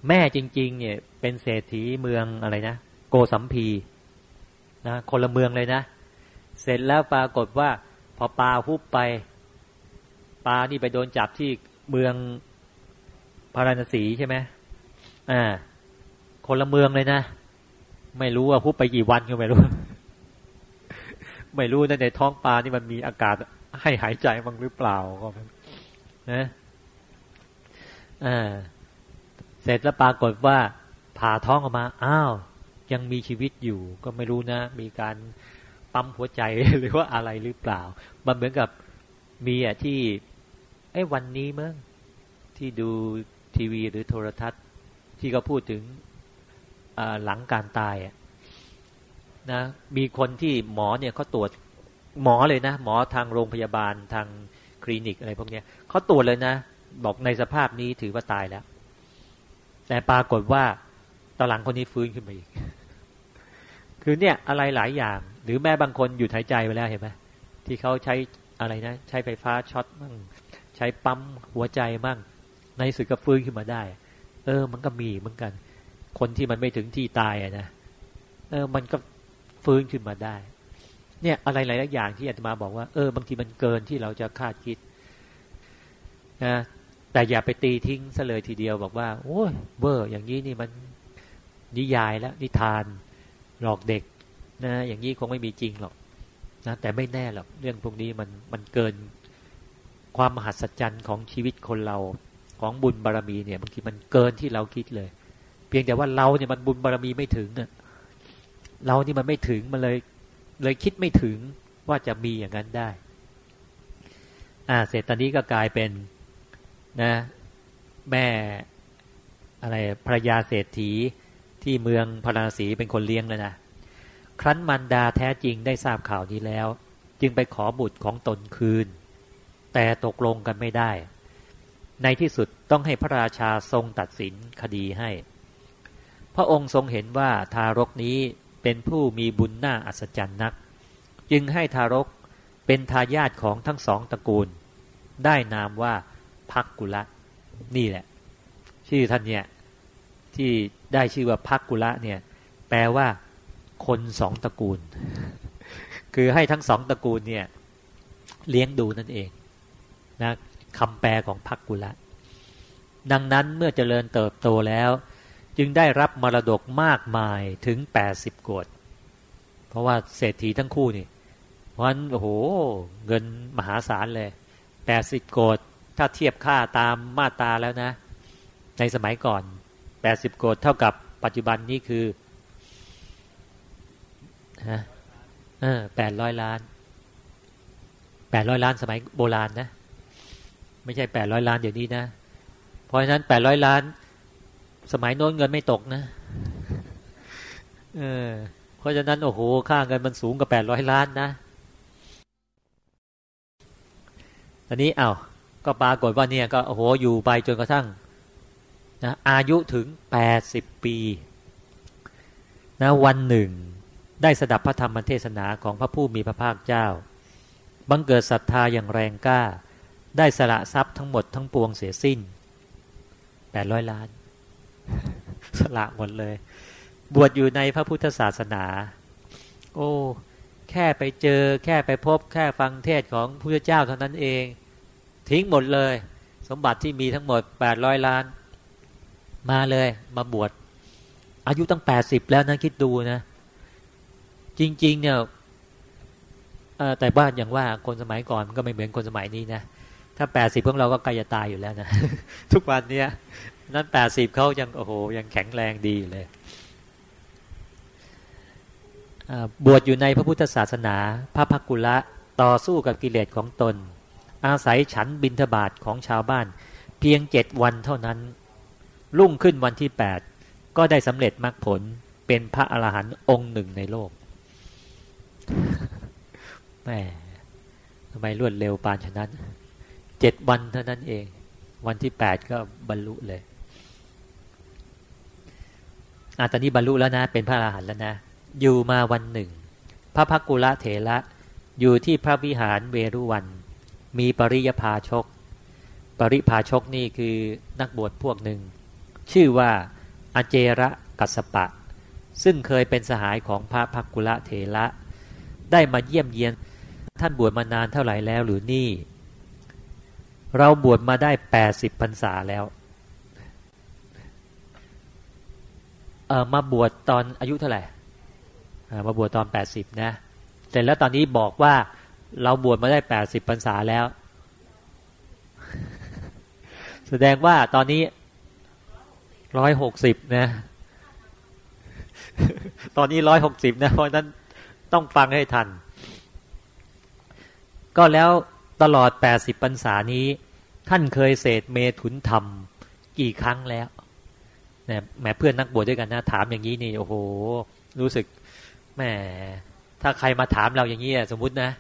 แม่จริง ๆ เนี่ย เป็นเศรษฐีเมืองอะไรนะโกสัมพีนะคนละเมืองเลยนะ เสร็จแล้วปรากฏว่า พอปลาฮุบไป ปลานี่ไปโดนจับที่เมืองพาราณสีใช่ไหมอ่าคนละเมืองเลยนะ ไม่รู้ว่าฮุบไปกี่วันก็ไม่รู้ ไม่รู้ในท้องปลานี่มันมีอากาศให้หายใจบ้างหรือเปล่าก็นะอ่าเสร็จแล้วปรากฏว่า ผ่าท้องออกมา อ้าว ยังมีชีวิตอยู่ ก็ไม่รู้นะ มีการปั๊มหัวใจหรือว่าอะไรหรือเปล่า มันเหมือนกับมีอะที่ไอ้วันนี้เมื่อที่ดูทีวีหรือโทรทัศน์ ที่เขาพูดถึง หลังการตายนะมีคนที่หมอเนี่ยเขาตรวจหมอเลยนะ หมอทางโรงพยาบาลทางคลินิกอะไรพวกนี้เขาตรวจเลยนะ บอกในสภาพนี้ถือว่าตายแล้ว แต่ปรากฏว่าตอนหลังคนนี้ฟื้นขึ้นมาอีก คือเนี่ยอะไรหลายอย่าง หรือแม่บางคนหยุดหายใจไปแล้วเห็นไหมที่เขาใช้อะไรนะ ใช้ไฟฟ้าช็อตมั่งใช้ปั๊มหัวใจมั่งในสุดก็ฟื้นขึ้นมาได้ เออ มันก็มีเหมือนกัน คนที่มันไม่ถึงที่ตายอะนะเออ มันก็ฟื้นขึ้นมาได้ เนี่ยอะไรหลายอย่างที่อาตมาบอกว่าเออบางทีมันเกินที่เราจะคาดคิดนะแต่อย่าไปตีทิ้งซะเลยทีเดียวบอกว่า โอ้ยเบอร์อย่างนี้นี่มันนิยายแล้วนิทานหลอกเด็กนะอย่างนี้คงไม่มีจริงหรอกนะแต่ไม่แน่หรอกเรื่องพวกนี้มันมันเกินความมหัศจรรย์ของชีวิตคนเราของบุญบารรมีเนี่ยบางทีมันเกินที่เราคิดเลย เพียงแต่ว่าเราเนี่ยมันบุญบารรมีไม่ถึงอะเรานี่มันไม่ถึงมันเลย เลยคิดไม่ถึงว่าจะมีอย่างนั้นได้ อ่า เสร็จตอนนี้ก็กลายเป็นนะ แม่อะไรภรรยาเศรษฐีที่เมืองพาราสีเป็นคนเลี้ยงเลยนะครั้นมันดาแท้จริงได้ทราบข่าวนี้แล้ว จึงไปขอบุตรของตนคืน แต่ตกลงกันไม่ได้ ในที่สุดต้องให้พระราชาทรงตัดสินคดีให้ พระองค์ทรงเห็นว่าทารกนี้เป็นผู้มีบุญหน้าอัศจรรย์นัก จึงให้ทารกเป็นทายาทของทั้งสองตระกูล ได้นามว่าพักกุละนี่แหละ ชื่อท่านเนี่ยที่ได้ชื่อว่าพักกุละเนี่ย แปลว่า คนสองตระกูล คือให้ทั้งสองตระกูลเนี่ย เลี้ยงดูนั่นเองนะคำแปลของพักกุละดังนั้นเมื่อเจริญเติบโตแล้ว จึงได้รับมรดกมากมายถึงแปดสิบโกดเพราะว่าเศรษฐีทั้งคู่นี่เพราะฉะนั้นโอ้โห เงินมหาศาลเลยแปดสิบโกดถ้าเทียบค่าตามมาตาแล้วนะ ในสมัยก่อนแปดสิบโกดเท่ากับปัจจุบันนี้คือฮะแปดร้อยล้านแปดร้อยล้านสมัยโบราณนะ ไม่ใช่แปดร้อยล้านเดี๋ยวนี้นะ เพราะฉะนั้นแปดร้อยล้าน สมัยโน้นเงินไม่ตกนะเออเพราะฉะนั้นโอ้โหค่าเงินมันสูงกว่าแปดร้อยล้านนะอันนี้อา้าวก็ปรากฏว่าเนี่ยก็โอ้โหอยู่ไปจนกระทั่งนะอายุถึงแปดสิบปีนะวันหนึ่ง ได้สดับพระธรรมเทศนาของพระผู้มีพระภาคเจ้า บังเกิดศรัทธาอย่างแรงกล้า ได้สละทรัพย์ทั้งหมดทั้งปวงเสียสิ้นแปดร้อยล้าน ละหมดเลย บวชอยู่ในพระพุทธศาสนา โอ้ แค่ไปเจอ แค่ไปพบ แค่ฟังเทศของพระเจ้าเท่านั้นเอง ทิ้งหมดเลย สมบัติที่มีทั้งหมดแปดร้อยล้าน มาเลยมาบวชอายุตั้งแปดสิบแล้วนะคิดดูนะ จริง ๆ เนี่ยแต่บ้านอย่างว่าคนสมัยก่อนมันก็ไม่เหมือนคนสมัยนี้นะถ้าแปดสิบของเราก็ใกล้จะตายอยู่แล้วนะ ทุกวันเนี้ย นั้นแปดสิบเขายังโอ้โหยังแข็งแรงดีเลยบวชอยู่ในพระพุทธศาสนา พระพักกุละต่อสู้กับกิเลสของตน อาศัยฉันบินทบาทของชาวบ้าน เพียงเจ็ดวันเท่านั้น รุ่งขึ้นวันที่แปดก็ได้สำเร็จมรรคผลเป็นพระอรหันต์องค์หนึ่งในโลกแม่ทำไมรวดเร็วปานฉะนั้นเจ็ดวันเท่านั้นเอง วันที่แปดก็บรรลุเลย อาตอนนี้บรรลุแล้วนะ เป็นพระอรหันต์แล้วนะ อยู่มาวันหนึ่ง พระพักกุละเถระอยู่ที่พระวิหารเวรุวัน มีปริยพาชก ปริพาชกนี่คือนักบวชพวกหนึ่ง ชื่อว่าอเจระกัสปะ ซึ่งเคยเป็นสหายของพระพักกุละเถระได้มาเยี่ยมเยียน ท่านบวชมานานเท่าไหร่แล้วหรือนี่ เราบวชมาได้แปดสิบพรรษาแล้ว เออมาบวชตอนอายุเท่าไหร่มาบวชตอนแปดสิบนะเสร็จแล้วตอนนี้บอกว่าเราบวชมาได้แปดสิบพรรษาแล้ว แสดงว่าตอนนี้ร้อยหกสิบนะ ตอนนี้ร้อยหกสิบนะ เพราะนั้นต้องฟังให้ทัน ก็แล้วตลอดแปดสิบพรรษานี้ ท่านเคยเสดเมถุนธรรม กี่ครั้งแล้ว นี่ยแหมเพื่อนนักบวชด้วยกันนะถามอย่างนี้นี่โอ้โห รู้สึกแหมถ้าใครมาถามเราอย่างนี้สมมุตินะ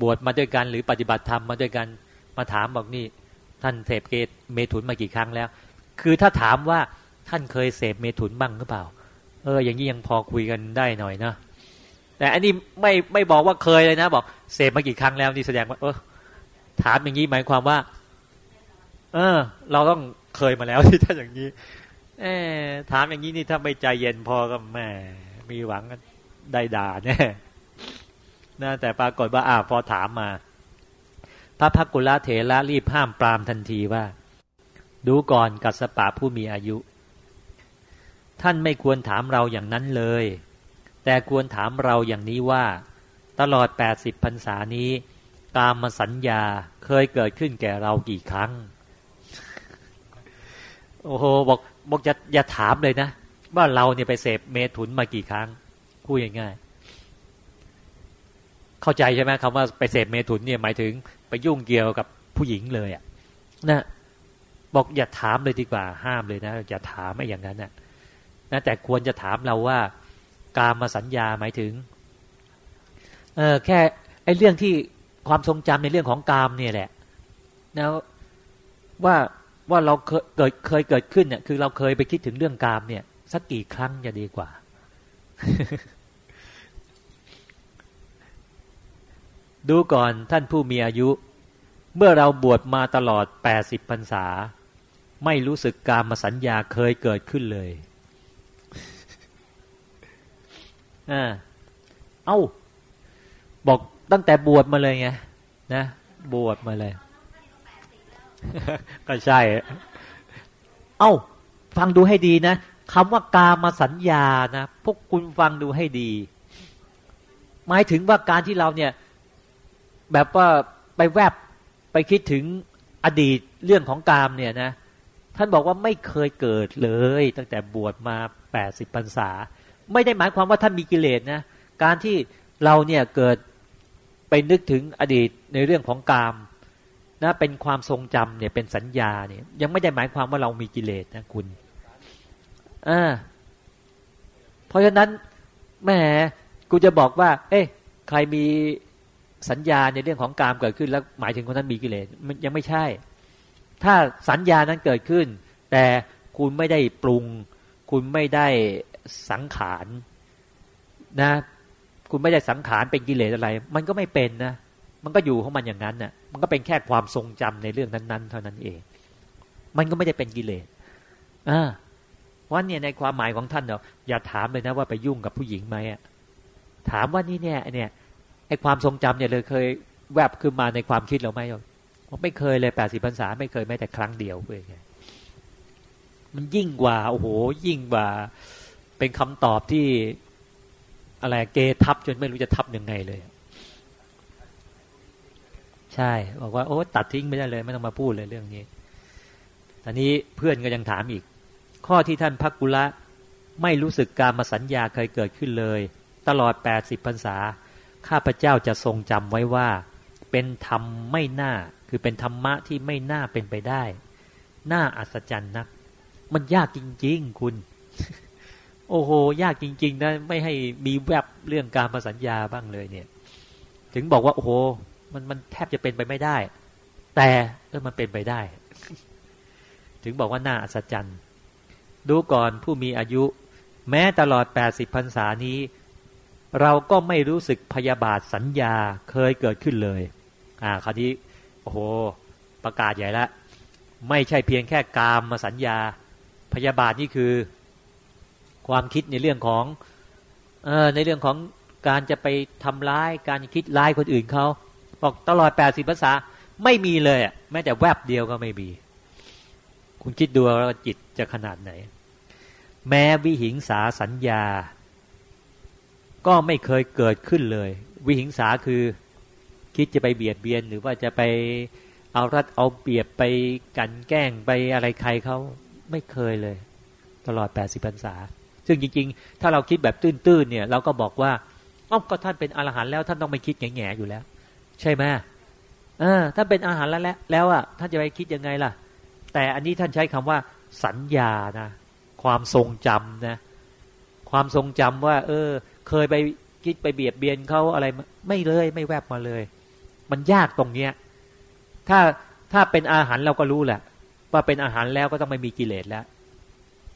บวชมาด้วยกันหรือปฏิบัติธรรมมาด้วยกันมาถามบอกนี่ ท่านเสพเกตเมถุนมากี่ครั้งแล้ว คือถ้าถามว่าท่านเคยเสพเมถุนบ้างหรือเปล่า เออ อย่างนี้ยังพอคุยกันได้หน่อยนะแต่อันนี้ไม่ไม่บอกว่าเคยเลยนะ บอกเสพมากี่ครั้งแล้วนี่แสดงว่าเออถามอย่างนี้หมายความว่า เออ เราต้อง เคยมาแล้วที่ถ้าอย่างนี้เอถามอย่างนี้นี่ถ้าไม่ใจเย็นพอก็แม่มีหวังได้ด่าแน่นะแต่ปรากฏว่าอ่าพอถามมา พระพักกุลเถระรีบห้ามปรามทันทีว่า ดูก่อนกัสปะผู้มีอายุ ท่านไม่ควรถามเราอย่างนั้นเลย แต่ควรถามเราอย่างนี้ว่า ตลอดแปดสิบพรรษานี้ตามมาสัญญาเคยเกิดขึ้นแก่เรากี่ครั้ง โอ้โหบอกบอกจะอย่าถามเลยนะว่าเราเนี่ยไปเสพเมถุนมากี่ครั้งพูดง่ายๆเข้าใจใช่ไหมคำว่าไปเสพเมถุนเนี่ยหมายถึงไปยุ่งเกี่ยวกับผู้หญิงเลยอะนะบอกอย่าถามเลยดีกว่าห้ามเลยนะอย่าถามไม่อย่างนั้นนะนะแต่ควรจะถามเราว่า การมาสัญญาหมายถึงเออแค่ไอ้เรื่องที่ความทรงจำในเรื่องของกามเนี่ยแหละนะว่า ว่าเราเคยเกิดเคยเกิดขึ้นเนี่ยคือเราเคยไปคิดถึงเรื่องกามเนี่ยสักกี่ครั้งจะดีกว่า ดูก่อนท่านผู้มีอายุ เมื่อเราบวชมาตลอดแปดสิบพรรษา ไม่รู้สึกกามมาสัญญาเคยเกิดขึ้นเลยอ่าเอ้า บอกตั้งแต่บวชมาเลยไงนะ บวชมาเลย ก็ใช่ เอ้า ฟังดูให้ดีนะคำว่ากามาสัญญานะพวกคุณฟังดูให้ดี หมายถึงว่าการที่เราเนี่ย แบบว่าไปแวบไปคิดถึงอดีตเรื่องของกามเนี่ยนะ ท่านบอกว่าไม่เคยเกิดเลย ตั้งแต่บวชมาแปดสิบพรรษา ไม่ได้หมายความว่าท่านมีกิเลสนะ การที่เราเนี่ยเกิดไปนึกถึงอดีตในเรื่องของกาม นะเป็นความทรงจำเนี่ยเป็นสัญญาเนี่ยยังไม่ได้หมายความว่าเรามีกิเลสนะคุณอ่าเพราะฉะนั้นแหมกูจะบอกว่า เอ๊ะใครมีสัญญาในเรื่องของกามเกิดขึ้น แล้วหมายถึงคนนั้นมีกิเลสมันยังไม่ใช่ ถ้าสัญญานั้นเกิดขึ้น แต่คุณไม่ได้ปรุง คุณไม่ได้สังขารนะ คุณไม่ได้สังขารเป็นกิเลสอะไร มันก็ไม่เป็นนะ มันก็อยู่ของมันอย่างนั้นน่ะ มันก็เป็นแค่ความทรงจำในเรื่องนั้นๆ เท่านั้นเอง มันก็ไม่ได้เป็นกิเลสอ่าว่าเนี่ยในความหมายของท่านเนาะอย่าถามเลยนะว่าไปยุ่งกับผู้หญิงไหมอะถามว่านี่เนี่ยเนี่ยไอความทรงจำเนี่ยเลยเคยแวบขึ้นมาในความคิดเราไหมผมไม่เคยเลยแปดสิบพรรษาไม่เคยแม้แต่ครั้งเดียวเลยไงมันยิ่งกว่าโอ้โหยิ่งกว่า เป็นคำตอบที่อะไรเกทับจนไม่รู้จะทับยังไงเลย ใช่บอกว่าโอ้ตัดทิ้งไม่ได้เลย ไม่ต้องมาพูดเลยเรื่องนี้ตอนนี้เพื่อนก็ยังถามอีก ข้อที่ท่านพักกุละไม่รู้สึกการมาสัญญาเคยเกิดขึ้นเลย ตลอดแปดสิบพรรษา ข้าพเจ้าจะทรงจำไว้ว่า เป็นธรรมไม่น่า คือเป็นธรรมะที่ไม่น่าเป็นไปได้ น่าอัศจรรย์นัก มันยากจริง ๆ คุณ โอ้โห ยากจริง ๆ นะ ไม่ให้มีแวบเรื่องการมาสัญญาบ้างเลยเนี่ย ถึงบอกว่า โอ้โห มันมันแทบจะเป็นไปไม่ได้ แต่เออมันเป็นไปได้ ถึงบอกว่าน่าอัศจรรย์ ดูก่อนผู้มีอายุ แม้ตลอดแปดสิบพรรษานี้ เราก็ไม่รู้สึกพยาบาทสัญญาเคยเกิดขึ้นเลย อ่าคราวนี้โอ้โห ประกาศใหญ่ละไม่ใช่เพียงแค่กามมาสัญญา พยาบาทนี่คือ ความคิดในเรื่องของเออในเรื่องของการจะไปทำร้ายการคิดร้ายคนอื่นเขา บอกตลอดแปดสิบภาษาไม่มีเลยแม้แต่แวบเดียวก็ไม่มี คุณคิดดูว่าจิตจะขนาดไหน แม้วิหิงสาสัญญา ก็ไม่เคยเกิดขึ้นเลย วิหิงสาคือคิดจะไปเบียดเบียนหรือว่าจะไปเอารัดเอาเปรียบไปกันแกล้งไปอะไรใครเขาไม่เคยเลย ตลอดแปดสิบพรรษา ซึ่งจริง ๆ ถ้าเราคิดแบบตื้นๆเนี่ย เราก็บอกว่าอ้อมก็ท่านเป็นอรหันต์แล้วท่านต้องไม่คิดแง่ๆอยู่แล้ว ใช่ไหมอ่าถ้าเป็นอาหารแล้วแล้วอะท่านจะไปคิดยังไงล่ะ แต่อันนี้ท่านใช้คำว่า สัญญานะความทรงจำนะความทรงจำว่า เออ เคยไปคิดไปเบียดเบียนเขาอะไรไม่เลยไม่แวบมาเลย มันยากตรงเนี้ย ถ้าถ้าเป็นอาหารเราก็รู้แหละ ว่าเป็นอาหารแล้วก็ต้องไม่มีกิเลสแล้ว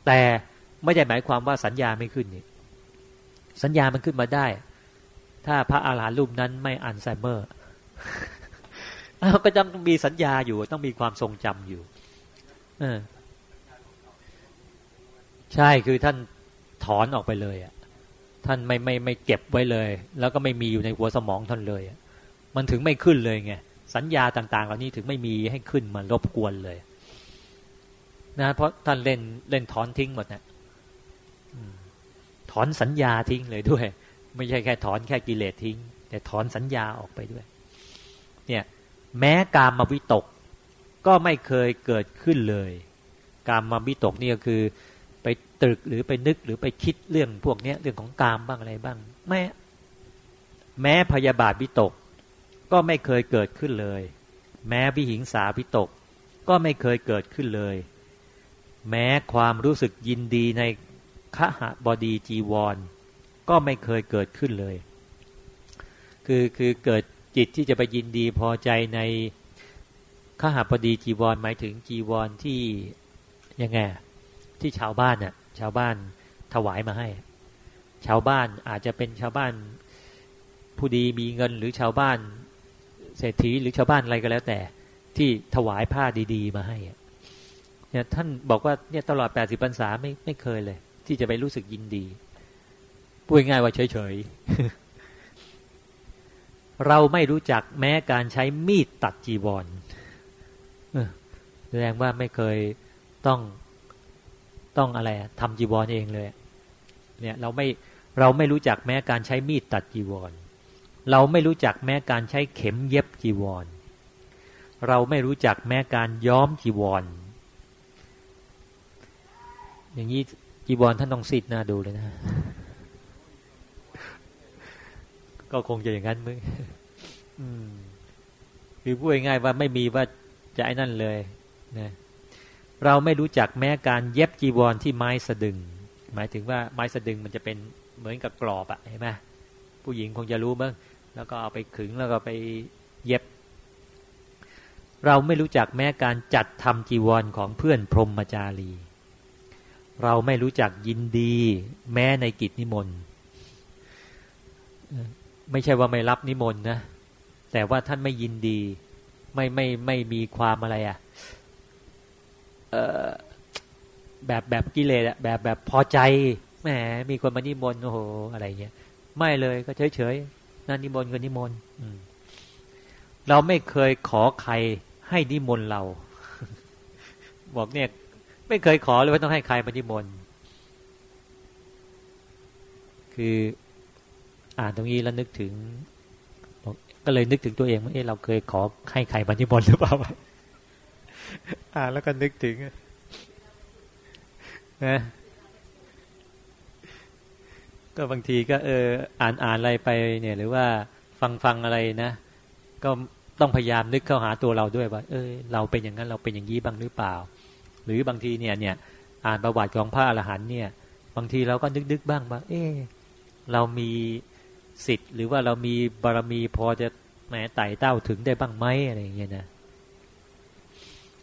แต่ไม่ได้หมายความว่าสัญญาไม่ขึ้นนี่สัญญามันขึ้นมาได้ ถ้าพระอาหารหันต์รูปนั้นไม่อัลไซเมอร์ เขาก็ต้องมีสัญญาอยู่ ต้องมีความทรงจำอยู่ เออ ใช่คือท่านถอนออกไปเลยอะ ท่านไม่ไม่ไม่เก็บไว้เลย แล้วก็ไม่มีอยู่ในหัวสมองท่านเลยมันถึงไม่ขึ้นเลยไงสัญญาต่าง ๆ เหล่านี้ถึงไม่มีให้ขึ้นมารบกวนเลย นะเพราะท่านเล่นเล่นถอนทิ้งหมดนะถอนสัญญาทิ้งเลยด้วย ไม่ใช่แค่ถอนแค่กิเลสทิ้ง แต่ถอนสัญญาออกไปด้วย เนี่ยแม้กามมาวิตกก็ไม่เคยเกิดขึ้นเลย กามมาวิตกนี่ก็คือ ไปตรึกหรือไปนึกหรือไปคิดเรื่องพวกนี้เรื่องของกามบ้างอะไรบ้างแม้แม้พยาบาทวิตก ก็ไม่เคยเกิดขึ้นเลย แม้วิหิงสาวิตก ก็ไม่เคยเกิดขึ้นเลย แม้ความรู้สึกยินดีในขหบดีจีวร ก็ไม่เคยเกิดขึ้นเลย คือคือเกิด จิตที่จะไปยินดีพอใจในข้าหาบดีจีวรหมายถึงจีวรที่ยังไงที่ชาวบ้านน่ะชาวบ้านถวายมาให้ ชาวบ้านอาจจะเป็นชาวบ้านผู้ดีมีเงินหรือชาวบ้านเศรษฐีหรือชาวบ้านอะไรก็แล้วแต่ ที่ถวายผ้าดี ๆ มาให้เนี่ยท่านบอกว่าเนี่ยตลอดแปดสิบพรรษาไม่ไม่เคยเลย ที่จะไปรู้สึกยินดีพูดง่ายว่าเฉยๆ เราไม่รู้จักแม้การใช้มีดตัดจีวรแสดงว่าไม่เคยต้องต้องอะไรทำจีวรเองเลย เนี่ยเราไม่เราไม่รู้จักแม้การใช้มีดตัดจีวร เราไม่รู้จักแม้การใช้เข็มเย็บจีวร เราไม่รู้จักแม้การย้อมจีวร อย่างนี้จีวรท่านต้องสิทธิ์น่าดูเลยนะ ก็คงจะอย่างนั้นมึงอืมคือพูดง่ายๆว่าไม่มีว่าจะไอ้นั่นเลยนะเราไม่รู้จักแม้การเย็บจีวรที่ไม้สะดึง หมายถึงว่าไม้สะดึงมันจะเป็นเหมือนกับกรอบอะเห็นไหมผู้หญิงคงจะรู้บ้างแล้วก็เอาไปขึงแล้วก็ไปเย็บ เราไม่รู้จักแม้การจัดทำจีวรของเพื่อนพรหมจารี เราไม่รู้จักยินดี แม้ในกิจนิมนต์ ไม่ใช่ว่าไม่รับนิมนต์นะแต่ว่าท่านไม่ยินดี ไม่ไม่ไม่มีความอะไรอะ่ะแบบแบบกิเลสอะแบบแบบพอใจแหมมีคนมานิมนต์โอ้โหอะไรเงี้ยไม่เลยก็เฉยเฉยนั่นนิมนต์ก็นิมนต์เราไม่เคยขอใครให้นิมนต์เรา บอกเนี่ย ไม่เคยขอเลยว่าต้องให้ใครมานิมนต์คือ อ่านตรงนี้แล้วนึกถึง ก็เลยนึกถึงตัวเองว่าเอ๊ะเราเคยขอให้ใครมานิมนหรือเปล่าอ่านแล้วก็นึกถึงนะก็บางทีก็เอออ่านอ่านอะไรไปเนี่ย หรือว่าฟังฟังอะไรนะ ก็ต้องพยายามนึกเข้าหาตัวเราด้วยว่า เออเราเป็นอย่างนั้นเราเป็นอย่างนี้บ้างหรือเปล่า หรือบางทีเนี่ยเนี่ย อ่านประวัติของพระอรหันต์เนี่ย บางทีเราก็นึกนึกบ้างว่าเออเรามี สิทธิ์ หรือว่าเรามีบารมีพอจะแหมไต่เต้าถึงได้บ้างไหมอะไรอย่างเงี้ยนะ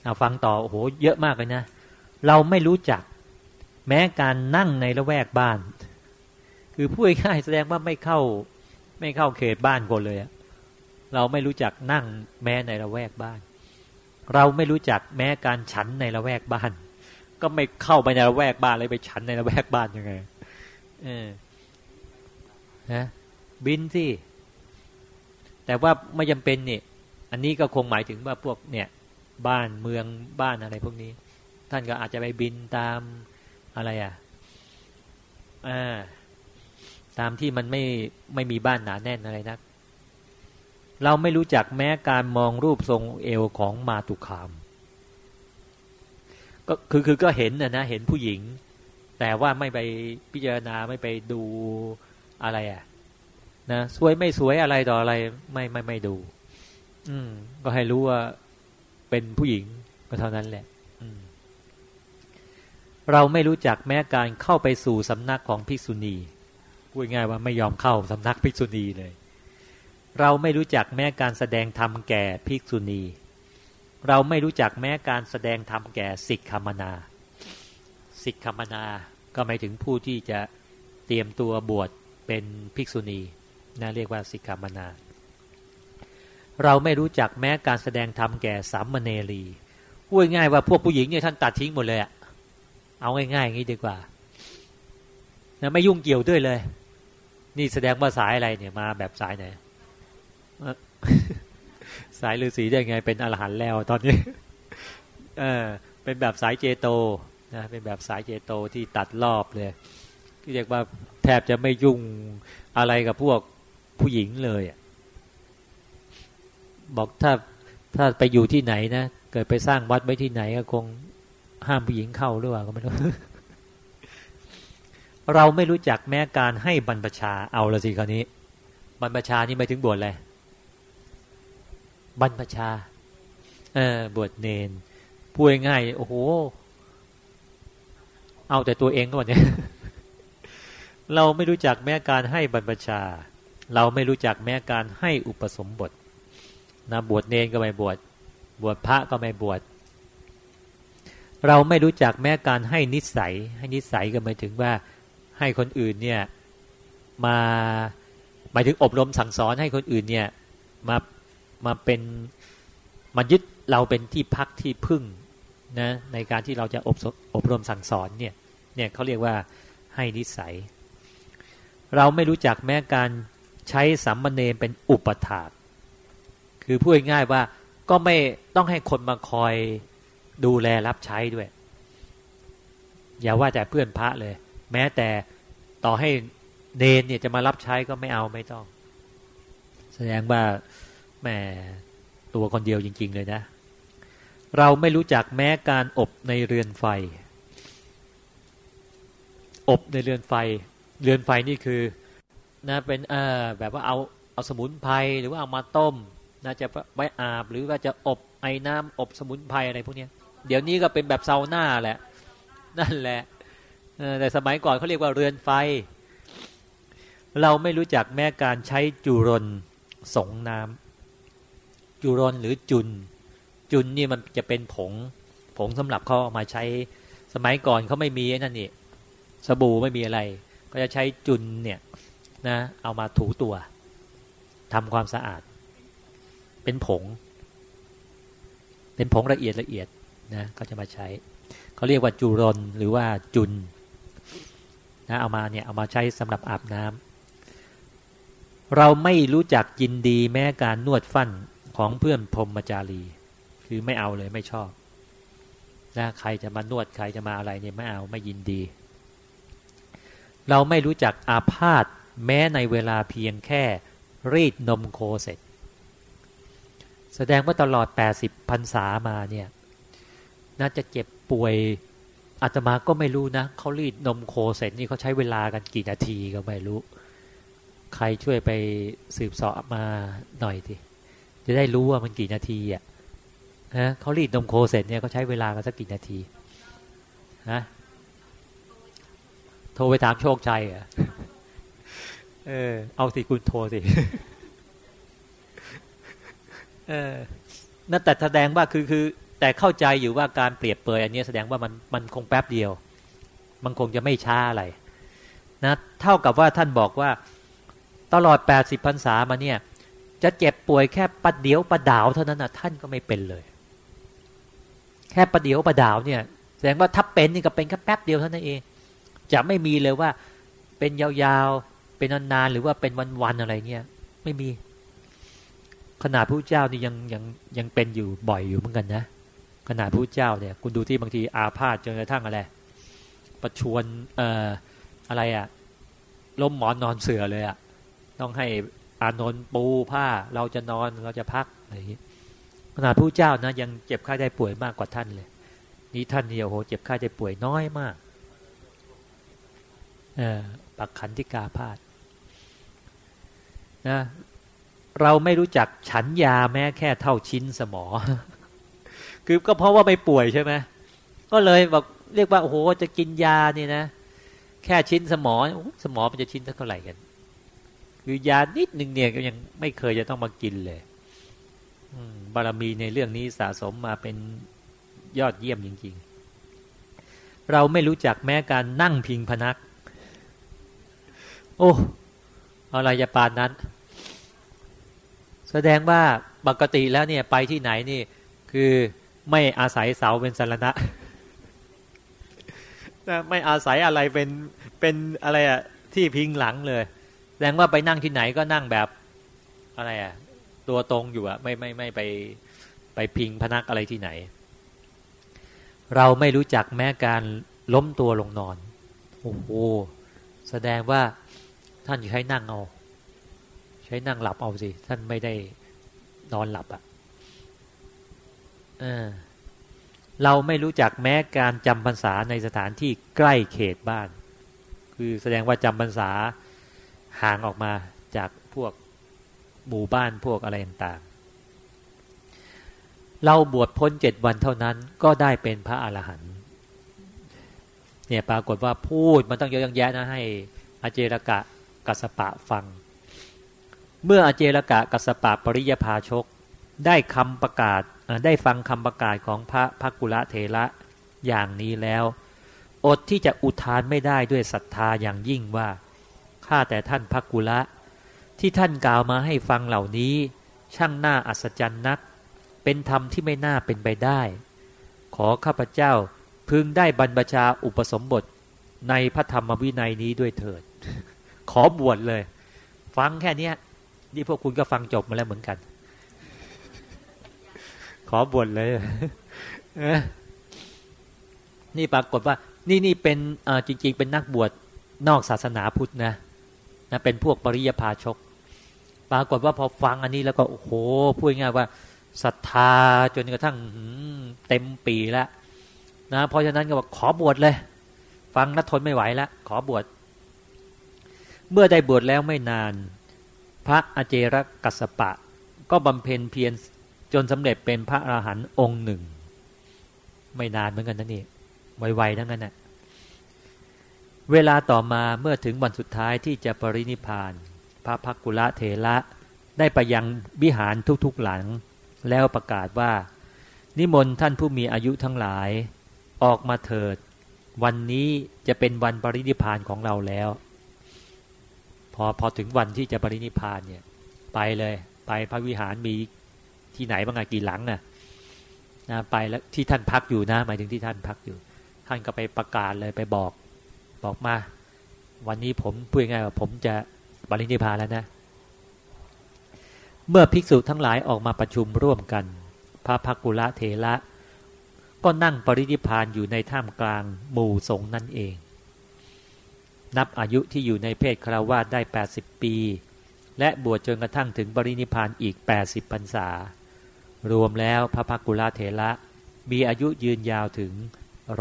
เอาฟังต่อโอ้โหเยอะมากเลยนะ เราไม่รู้จัก แม้การนั่งในละแวกบ้าน คือพูดง่ายแสดงว่าไม่เข้า ไม่เข้าเขตบ้านคนเลยเราไม่รู้จักนั่งแม้ในละแวกบ้าน เราไม่รู้จักแม้การฉันในละแวกบ้าน ก็ไม่เข้าไปในละแวกบ้านเลยไปฉันในละแวกบ้านยังไง เออนะ บินสิแต่ว่าไม่จำเป็นเนี่ยอันนี้ก็คงหมายถึงว่าพวกเนี่ย บ้านเมืองบ้านอะไรพวกนี้ ท่านก็อาจจะไปบินตามอะไรอะอ่าตามที่มันไม่ไม่มีบ้านหนาแน่นอะไรนะัก เราไม่รู้จักแม้การมองรูปทรงเอวของมาตุคาม ก็คือคือก็เห็นนะนะเห็นผู้หญิง แต่ว่าไม่ไปพิจารณาไม่ไปดูอะไรอะ นะสวยไม่สวยอะไรต่ออะไร ไม่ไม่ไม่ดู อืม ก็ให้รู้ว่าเป็นผู้หญิงก็เท่านั้นแหละเราไม่รู้จักแม้การเข้าไปสู่สำนักของภิกษุณีพูดง่ายว่าไม่ยอมเข้าสำนักภิกษุณีเลย เราไม่รู้จักแม้การแสดงธรรมแก่ภิกษุณี เราไม่รู้จักแม้การแสดงธรรมแก่สิกขมนา สิกขมนา ก็หมายถึงผู้ที่จะเตรียมตัวบวชเป็นภิกษุณี นะเรียกว่าสิกขามนา เราไม่รู้จักแม้การแสดงธรรมแก่สามเณรีพูดง่ายว่าพวกผู้หญิงเนี่ยท่านตัดทิ้งหมดเลยอะเอาง่ายๆอย่างนี้ดีกว่านะไม่ยุ่งเกี่ยวด้วยเลย นี่แสดงว่าสายอะไรเนี่ยมาแบบสายไหนสายฤาษีได้ไงเป็นอรหันต์แล้วตอนนี้เออเป็นแบบสายเจโตนะเป็นแบบสายเจโตที่ตัดรอบเลยเรียกว่าแทบจะไม่ยุ่งอะไรกับพวก ผู้หญิงเลยอะบอกถ้าถ้าไปอยู่ที่ไหนนะเกิดไปสร้างวัดไว้ที่ไหนก็คงห้ามผู้หญิงเข้าหรือเปล่าก็ไม่รู้เราไม่รู้จักแม้การให้บรรพชาเอาละสิคราวนี้ บรรพชานี่ไม่ถึงบวชเลยบรรพชา เออบวชเนนพูดง่ายโอ้โห เอาแต่ตัวเองก็วันนี้เราไม่รู้จักแม้การให้บรรพชา เราไม่รู้จักแม้การให้อุปสมบทนะบวชเนนก็ไม่บวชบวชพระก็ไม่บวชเราไม่รู้จักแม้การให้นิสัย ให้นิสัยก็หมายถึงว่าให้คนอื่นเนี่ยมาหมายถึงอบรมสั่งสอนให้คนอื่นเนี่ยมามาเป็นมายึดเราเป็นที่พักที่พึ่งนะในการที่เราจะอบอบรมสั่งสอนเนี่ยเนี่ยเขาเรียกว่าให้นิสัย เราไม่รู้จักแม้การ ใช้สัมมเนมเป็นอุปถาก คือพูดง่ายว่าก็ไม่ต้องให้คนมาคอยดูแลรับใช้ด้วย อย่าว่าแต่เพื่อนพระเลย แม้แต่ต่อให้เนนเนี่ยจะมารับใช้ก็ไม่เอาไม่ต้อง แสดงว่าแหมตัวคนเดียวจริง ๆ เลยนะ เราไม่รู้จักแม้การอบในเรือนไฟ อบในเรือนไฟ เรือนไฟนี่คือ นะเป็นเออแบบว่าเอาเอาสมุนไพรหรือว่าเอามาต้มน่าจะไว้อาบหรือว่าจะอบไอ้น้ำอบสมุนไพรอะไรพวกนี้เดี๋ยวนี้ก็เป็นแบบเซาวน่าแหละ นั่นแหละแต่สมัยก่อนเขาเรียกว่าเรือนไฟ เราไม่รู้จักแม้การใช้จุรนสงน้ำจุรนหรือจุน จุนนี่มันจะเป็นผง ผงสำหรับเขาเอามาใช้ สมัยก่อนเขาไม่มีนั่นนี่สบู่ไม่มีอะไร ก็จะใช้จุนเนี่ย นะเอามาถูตัวทำความสะอาด เป็นผง เป็นผงละเอียดละเอียดนะเขาจะมาใช้เขาเรียกว่าจุรนหรือว่าจุนนะเอามาเนี่ยเอามาใช้สำหรับอาบน้ำเราไม่รู้จักยินดีแม้การนวดฟันของเพื่อนพรมจารี คือไม่เอาเลยไม่ชอบนะใครจะมานวดใครจะมาอะไรเนี่ยไม่เอาไม่ยินดี เราไม่รู้จักอาพาธ แม้ในเวลาเพียงแค่รีดนมโคเสร็จ แสดงว่าตลอด 80พรรษามาเนี่ยน่าจะเจ็บป่วยอาตมาก็ไม่รู้นะเขารีดนมโคเสร็จนี่เขาใช้เวลากันกี่นาทีก็ไม่รู้ ใครช่วยไปสืบสอบมาหน่อยทีจะได้รู้ว่ามันกี่นาทีอะฮะเขารีดนมโคเสร็จเนี่ยเขาใช้เวลากันสักกี่นาทีฮะโทรไปถามโชคชัยอะ เออ เอาสิคุณโทรสิ เออนั่นแต่แสดงว่าคือคือ แต่เข้าใจอยู่ว่าการเปรียบเปยอันนี้แสดงว่ามันมันคงแป๊บเดียว มันคงจะไม่ช้าอะไรนะเท่ากับว่าท่านบอกว่า ตลอด 80พรรษามาเนี่ย จะเจ็บป่วยแค่ประเดียวประดาวเท่านั้นนะท่านก็ไม่เป็นเลย แค่ประเดียวประดาวเนี่ย แสดงว่าถ้าเป็นนี่ก็เป็นแค่แป๊บเดียวเท่านั้นเอง จะไม่มีเลยว่า เป็นยาวๆ เป็นนานๆหรือว่าเป็นวันๆอะไรเงี้ยไม่มี ขนาดพระเจ้านี่ยังยังยังเป็นอยู่บ่อยอยู่เหมือนกันนะขนาดพระเจ้าเนี่ย คุณดูที่บางทีอาพาธจนกระทั่งอะไรประชวนเอ่ออะไรอะล้มหมอนนอนเสือเลยอะต้องให้อานนท์ปูผ้าเราจะนอนเราจะพักอะไรอย่างนี้ขนาดพระเจ้านะ ยังเจ็บไข้ได้ป่วยมากกว่าท่านเลย นี่ท่านเนี่ยโหเจ็บไข้ได้ป่วยน้อยมากเออปักขันธิกาพาธ นะเราไม่รู้จักฉันยาแม้แค่เท่าชิ้นสมอ คือก็เพราะว่าไม่ป่วยใช่ไหมก็เลยบอกเรียกว่าโอ้โหจะกินยานี่นะ แค่ชิ้นสมองสมองมันจะชิ้นเท่าไหร่กันคือยานิดหนึ่งเนี่ยก็ยังไม่เคยจะต้องมากินเลยบารมีในเรื่องนี้สะสมมาเป็นยอดเยี่ยมจริง ๆ เราไม่รู้จักแม้การนั่งพิงพนัก โอ้ อะไรจะปานนั้น แสดงว่าปกติแล้วเนี่ยไปที่ไหนนี่ คือไม่อาศัยเสาเป็นสารณะนะไม่อาศัยอะไรเป็นเป็นอะไรอะที่พิงหลังเลย แสดงว่าไปนั่งที่ไหนก็นั่งแบบอะไรอะตัวตรงอยู่อะไม่ไม่ไม่ไปไปพิงพนักอะไรที่ไหน เราไม่รู้จักแม้การล้มตัวลงนอนโอ้โหแสดงว่า ท่านใช้นั่งเอา ใช้นั่งหลับเอาสิ ท่านไม่ได้นอนหลับอะเราไม่รู้จักแม้การจำพรรษาในสถานที่ใกล้เขตบ้าน คือแสดงว่าจำพรรษาห่างออกมาจากพวกหมู่บ้านพวกอะไรต่างๆ เราบวชพ้นเจ็ดวันเท่านั้นก็ได้เป็นพระอรหันต์เนี่ยปรากฏว่าพูดมันต้องเยอะยังแยะนะให้อเจรกะ กัสปะฟัง เมื่ออเจรกะกัสปะปริยภาชก ได้คำประกาศได้ฟังคำประกาศของพระพักุละเทระอย่างนี้แล้ว อดที่จะอุทานไม่ได้ด้วยศรัทธาอย่างยิ่งว่าข้าแต่ท่านพักุละ ที่ท่านกล่าวมาให้ฟังเหล่านี้ ช่างน่าอัศจรรย์นัก เป็นธรรมที่ไม่น่าเป็นไปได้ ขอข้าพเจ้าพึงได้บรรพชาอุปสมบทในพระธรรมวินัยนี้ด้วยเถิด ขอบวชเลย ฟังแค่นี้นี่พวกคุณก็ฟังจบมาแล้วเหมือนกัน ขอบวชเลยนี่ปรากฏว่า นี่นี่เป็นจริง ๆ เป็นนักบวชนอกศาสนาพุทธนะนะเป็นพวกปริยภาชก ปรากฏว่าพอฟังอันนี้แล้วก็โอ้โหพูดง่ายว่าศรัทธาจนกระทั่งเต็มปีแล้วนะเพราะฉะนั้นก็บอกขอบวชเลย ฟังแล้วทนไม่ไหวแล้วขอบวช เมื่อได้บวชแล้วไม่นาน พระอเจรกัสปะ ก็บำเพ็ญเพียรจนสำเร็จเป็นพระอรหันต์องค์หนึ่ง ไม่นานเหมือนกันนั่นเองไวๆทั้งนั้นนะเวลาต่อมาเมื่อถึงวันสุดท้ายที่จะปรินิพาน พระพักกุละเถระได้ไปยังวิหารทุกๆหลัง แล้วประกาศว่า นิมนต์ท่านผู้มีอายุทั้งหลาย ออกมาเถิด วันนี้จะเป็นวันปรินิพานของเราแล้ว พอพอถึงวันที่จะปรินิพานเนี่ย ไปเลย ไปพระวิหารมีที่ไหนบ้างกี่หลังน่ะนะไปแล้วที่ท่านพักอยู่นะหมายถึงที่ท่านพักอยู่ ท่านก็ไปประกาศเลยไปบอก บอกมา วันนี้ผมพูดง่ายว่าผมจะปรินิพานแล้วนะ เมื่อภิกษุทั้งหลายออกมาประชุมร่วมกัน พระพักกุละเทระก็นั่งปรินิพานอยู่ในท่ามกลางหมู่สงฆ์นั่นเอง นับอายุที่อยู่ในเพศคราวาสได้ 80 ปี และบวชจนกระทั่งถึงปรินิพานอีก 80พรรษา รวมแล้วพระพักกุลาเถระมีอายุยืนยาวถึง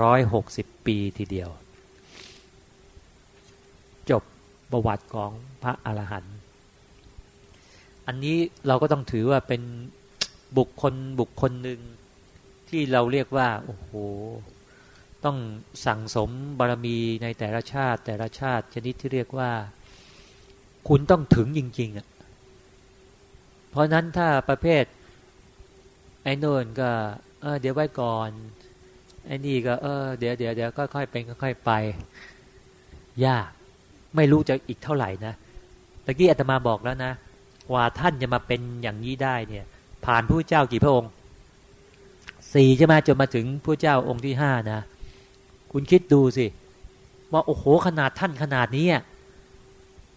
ร้อยหกสิบปีทีเดียว จบประวัติของพระอรหันต์อันนี้เราก็ต้องถือว่าเป็นบุคคลบุคคลหนึ่งที่เราเรียกว่า โอ้โห ต้องสั่งสมบารมีในแต่ละชาติ แต่ละชาติชนิดที่เรียกว่า คุณต้องถึงจริงๆอะเพราะนั้นถ้าประเภท ไอ้นู่นก็ เออเดี๋ยวไว้ก่อนไอ้นี่ก็เออเดี๋ยวเดี๋ยวเดี๋ยวค่อยๆเป็นค่อยๆไป ยาก ไม่รู้จะอีกเท่าไหร่นะตะกี้อาตมาบอกแล้วนะว่าท่านจะมาเป็นอย่างนี้ได้เนี่ย ผ่านผู้เจ้ากี่พระองค์สี่จะมาจนมาถึงผู้เจ้าองค์ที่ห้านะ คุณคิดดูสิ ว่าโอ้โหขนาดท่านขนาดนี้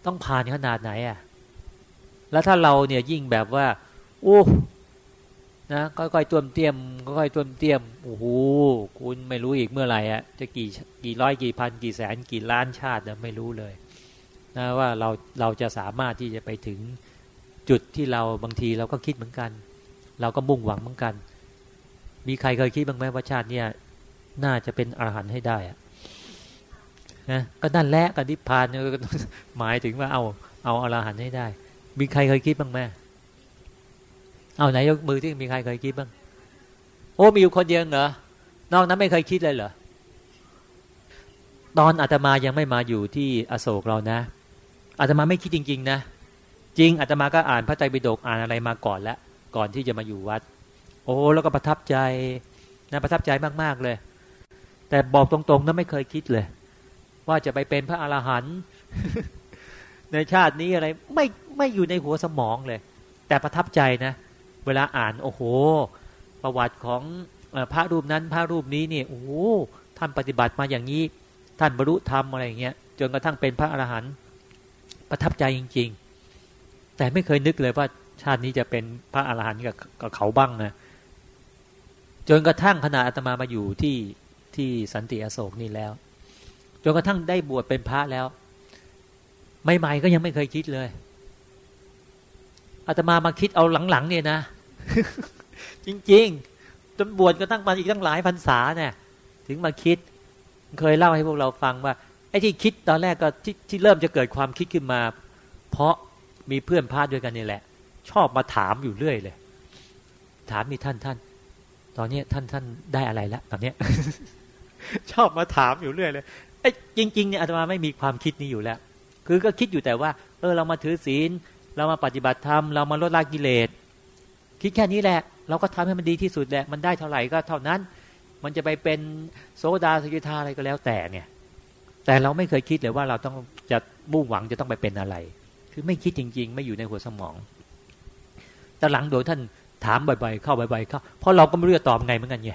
ต้องผ่านขนาดไหนอะ แล้วถ้าเราเนี่ยยิ่งแบบว่า โอ้นะค่อยๆต้มเตี้ยมค่อยๆต้มเตี้ยมโอ้โหคุณไม่รู้อีกเมื่อไหร่อะจะกี่กี่ร้อยกี่พันกี่แสนกี่ล้านชาตินะไม่รู้เลยนะว่าเราเราจะสามารถที่จะไปถึงจุดที่เราบางทีเราก็คิดเหมือนกัน เราก็มุ่งหวังเหมือนกัน มีใครเคยคิดบ้างไหมว่าชาติเนี่ย น่าจะเป็นอรหันต์ให้ได้อะนะก็นั่นแหละกันนิพพานหมายถึงว่าเอาเอาอรหันต์ให้ได้ มีใครเคยคิดบ้างไหมเอาไหนยกมือที่มีใครเคยคิดบ้าง โอ้มีอยู่คนเดียวเหรอนอกนั้นไม่เคยคิดเลยเหรอตอนอาตมายังไม่มาอยู่ที่อโศกเรานะอาตมาไม่คิดจริง ๆ นะ จริงอาตมาก็อ่านพระไตรปิฎกอ่านอะไรมาก่อนแล้วก่อนที่จะมาอยู่วัด โอ้แล้วก็ประทับใจนะประทับใจมากๆเลย แต่บอกตรงๆนะไม่เคยคิดเลย ว่าจะไปเป็นพระอรหันต์ในชาตินี้อะไรไม่ไม่อยู่ในหัวสมองเลย แต่ประทับใจนะ เวลาอ่านโอ้โห ประวัติของพระรูปนั้นพระรูปนี้เนี่ยโอ้ท่านปฏิบัติมาอย่างนี้ ท่านบรรลุธรรมอะไรอย่างเงี้ยจนกระทั่งเป็นพระอรหันต์ประทับใจจริง ๆ แต่ไม่เคยนึกเลยว่าชาตินี้จะเป็นพระอรหันต์กับเขาบ้างนะจนกระทั่งขณะอาตมามาอยู่ที่ ที่สันติอโศกนี่แล้วจนกระทั่งได้บวชเป็นพระแล้วใหม่ๆก็ยังไม่เคยคิดเลยอาตมามาคิดเอาหลังๆเนี่ยนะ จริงๆจนบวชก็ตั้งมาอีกตั้งหลายพรรษาเนี่ย ถึงมาคิด เคยเล่าให้พวกเราฟังว่าไอ้ที่คิดตอนแรกก็ที่ที่เริ่มจะเกิดความคิดขึ้นมา เพราะมีเพื่อนพาดด้วยกันนี่แหละ ชอบมาถามอยู่เรื่อยเลย ถามนี่ท่านท่าน ตอนนี้ท่านท่านได้อะไรแล้วตอนเนี้ย ชอบมาถามอยู่เรื่อยเลยไอ้จริงๆเนี่ยอาตมาไม่มีความคิดนี้อยู่แล้ว คือก็คิดอยู่แต่ว่า เออเรามาถือศีล เรามาปฏิบัติธรรมเรามาลดละกิเลสคิดแค่นี้แหละ เราก็ทำให้มันดีที่สุดแหละ มันได้เท่าไหร่ก็เท่านั้น มันจะไปเป็นโซดาสกิทาอะไรก็แล้วแต่เนี่ย แต่เราไม่เคยคิดเลยว่าเราต้องจะมุ่งหวังจะต้องไปเป็นอะไร คือไม่คิดจริง ๆ ไม่อยู่ในหัวสมอง แต่หลังโดยท่านถามบ่อยๆเข้าบ่อยๆเข้าเพราะเราก็ไม่รู้จะตอบไงเหมือนกันไง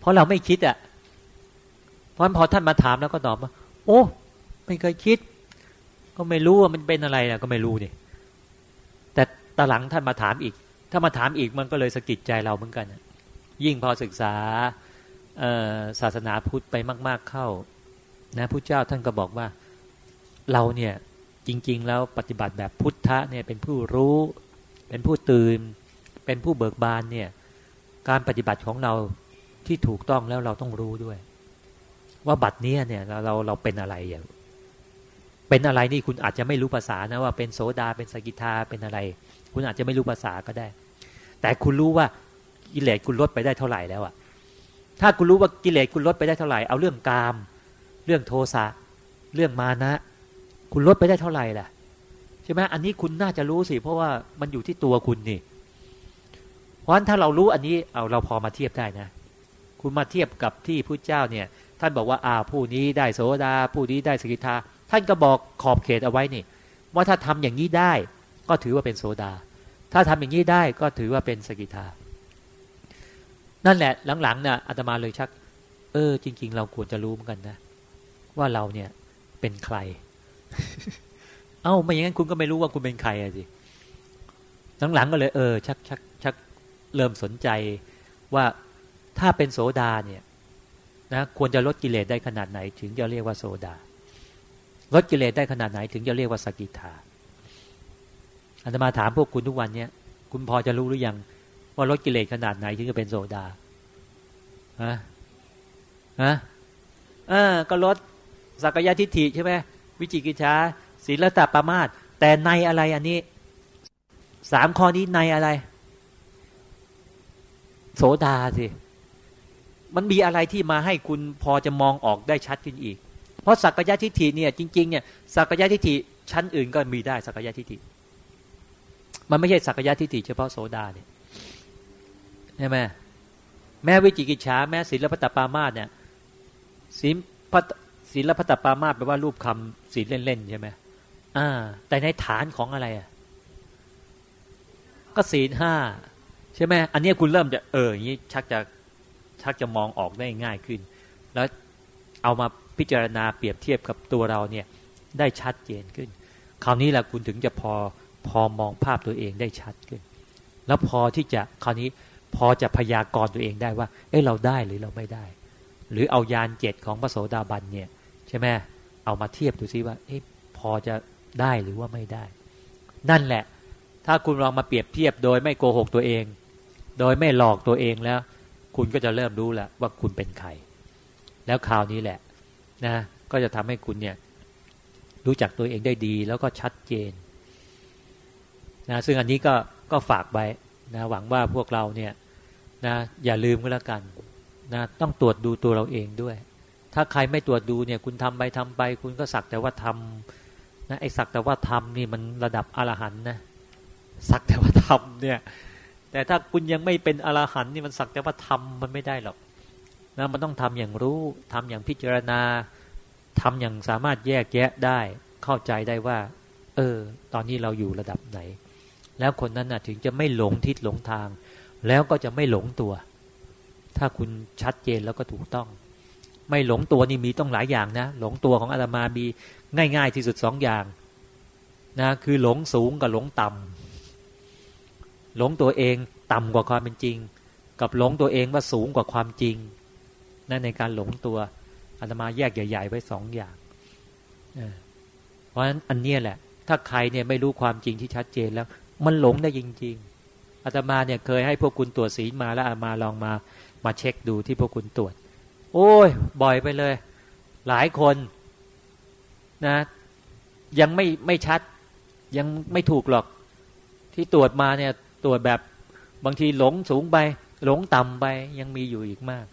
เพราะเราไม่คิดอะ เพราะพอท่านมาถามแล้วก็ตอบว่า โอ้ ไม่เคยคิด ก็ไม่รู้ว่ามันเป็นอะไรนะก็ไม่รู้นี่แตาหลังท่านมาถามอีก ถ้ามาถามอีกมันก็เลยสะกิดใจเราเหมือนกันยิ่งพอศึกษาศาสนาพุทธไปมาก ๆเข้า นะพระเจ้าท่านก็บอกว่าเราเนี่ยจริง ๆ แล้วปฏิบัติแบบพุทธะเนี่ยเป็นผู้รู้ เป็นผู้ตื่น เป็นผู้เบิกบานเนี่ยการปฏิบัติของเราที่ถูกต้องแล้วเราต้องรู้ด้วย ว่าบัดนี้เนี่ยเราเราเราเป็นอะไรอย่าง เป็นอะไรนี่คุณอาจจะไม่รู้ภาษานะว่าเป็นโสดาเป็นสกิทาเป็นอะไร คุณอาจจะไม่รู้ภาษาก็ได้ แต่คุณรู้ว่ากิเลสคุณลดไปได้เท่าไหร่แล้วอะถ้าคุณรู้ว่ากิเลสคุณลดไปได้เท่าไหร่เอาเรื่องกาม เรื่องโทสะเรื่องมานะ คุณลดไปได้เท่าไหร่ล่ะใช่ไหมอันนี้คุณน่าจะรู้สิเพราะว่ามันอยู่ที่ตัวคุณนี่ เพราะฉะนั้นถ้าเรารู้อันนี้เอาเราพอมาเทียบได้นะ คุณมาเทียบกับที่พระเจ้าเนี่ย ท่านบอกว่าอ่าผู้นี้ได้โสดาผู้นี้ได้สกิทา ท่านก็บอกขอบเขตเอาไว้นี่ ว่าถ้าทำอย่างนี้ได้ ก็ถือว่าเป็นโสดา ถ้าทำอย่างนี้ได้ก็ถือว่าเป็นสกิทา นั่นแหละหลังๆเนี่ยอาตมาเลยชัก เออ จริง ๆ เราควรจะรู้เหมือนกันนะ ว่าเราเนี่ยเป็นใคร เอ้าไม่อย่างนั้นคุณก็ไม่รู้ว่าคุณเป็นใครอะสิหลังๆก็เลยเออชักชักชักเริ่มสนใจว่าถ้าเป็นโสดาเนี่ย นะควรจะลดกิเลสได้ขนาดไหน ถึงจะเรียกว่าโสดา ลดกิเลสได้ขนาดไหน ถึงจะเรียกว่าสกิทาอาตมาถามพวกคุณทุกวันเนี้ยคุณพอจะรู้หรือยัง ว่าลดกิเลสขนาดไหนถึงจะเป็นโสดาฮะฮะเออก็ลดสักยะทิฏฐิใช่ไหมวิจิกิจฉาศีลตาปามาตแต่ในอะไรอันนี้สามข้อนี้ในอะไร โสดาสิ มันมีอะไรที่มาให้คุณพอจะมองออกได้ชัดขึ้นอีก เพราะสักยะทิฏฐิเนี่ยจริงๆเนี่ยสักยะทิฏฐิชั้นอื่นก็มีได้สักยะทิฏฐิ มันไม่ใช่สักยะทิฏฐิเฉพาะโสดาเนี่ยใช่ไหมแม้วิจิกิจฉาแม้ศีลพัตตปามาเนี่ยศีลพัตศีลพัตตปามาแปลว่ารูปคำศีลเล่นๆใช่ไหมอ่า แต่ในฐานของอะไรอะก็ศีลห้าใช่ไหมอันนี้คุณเริ่มจะเอออย่างนี้ชักจะ ชักจะมองออกได้ง่ายขึ้น แล้วเอามาพิจารณาเปรียบเทียบกับตัวเราเนี่ยได้ชัดเจนขึ้น คราวนี้แหละคุณถึงจะพอพอมองภาพตัวเองได้ชัดขึ้น แล้วพอที่จะคราวนี้พอจะพยากรณ์ตัวเองได้ว่า เอ้เราได้หรือเราไม่ได้ หรือเอายานเจ็ดของพระโสดาบันเนี่ยใช่ไหมเอามาเทียบดูซิว่า เอ้พอจะได้หรือว่าไม่ได้ นั่นแหละ ถ้าคุณลองมาเปรียบเทียบโดยไม่โกหกตัวเอง โดยไม่หลอกตัวเองแล้ว คุณก็จะเริ่มรู้แล้วว่าคุณเป็นใคร แล้วคราวนี้แหละนะก็จะทำให้คุณเนี่ยรู้จักตัวเองได้ดีแล้วก็ชัดเจนนะซึ่งอันนี้ก็ก็ฝากไว้นะหวังว่าพวกเราเนี่ยนะอย่าลืมก็แล้วกันนะต้องตรวจดูตัวเราเองด้วย ถ้าใครไม่ตรวจดูเนี่ยคุณทำไปทำไป คุณก็สักแต่ว่าทำนะไอ้สักแต่ว่าทำนี่มันระดับอรหันนะสักแต่ว่าทำเนี่ย แต่ถ้าคุณยังไม่เป็นอรหันนี่มันสักแต่ว่าทำมันไม่ได้หรอกนะมันต้องทำอย่างรู้ทำอย่างพิจารณาทำอย่างสามารถแยกแยะได้ เข้าใจได้ว่า เออ ตอนนี้เราอยู่ระดับไหน แล้วคนนั้นนะถึงจะไม่หลงทิศหลงทาง แล้วก็จะไม่หลงตัว ถ้าคุณชัดเจนแล้วก็ถูกต้อง ไม่หลงตัวนี่มีต้องหลายอย่างนะ หลงตัวของอาตมามีง่าย ๆ ที่สุดสองอย่างนะคือหลงสูงกับหลงต่ำ หลงตัวเองต่ำกว่าความเป็นจริง กับหลงตัวเองว่าสูงกว่าความจริงนั่นในการหลงตัวอาตมาแยกใหญ่ ๆ ไว้สองอย่างเพราะฉะนั้นอันนี้แหละ ถ้าใครเนี่ยไม่รู้ความจริงที่ชัดเจนแล้ว มันหลงได้จริง ๆอาตมาเนี่ยเคยให้พวกคุณตรวจศีลมาแล้วอามาลองมามาเช็คดูที่พวกคุณตรวจ โอ้ย บ่อยไปเลย หลายคนนะ ยังไม่ไม่ชัด ยังไม่ถูกหรอก ที่ตรวจมาเนี่ย ตรวจแบบบางทีหลงสูงไป หลงต่ำไปยังมีอยู่อีกมาก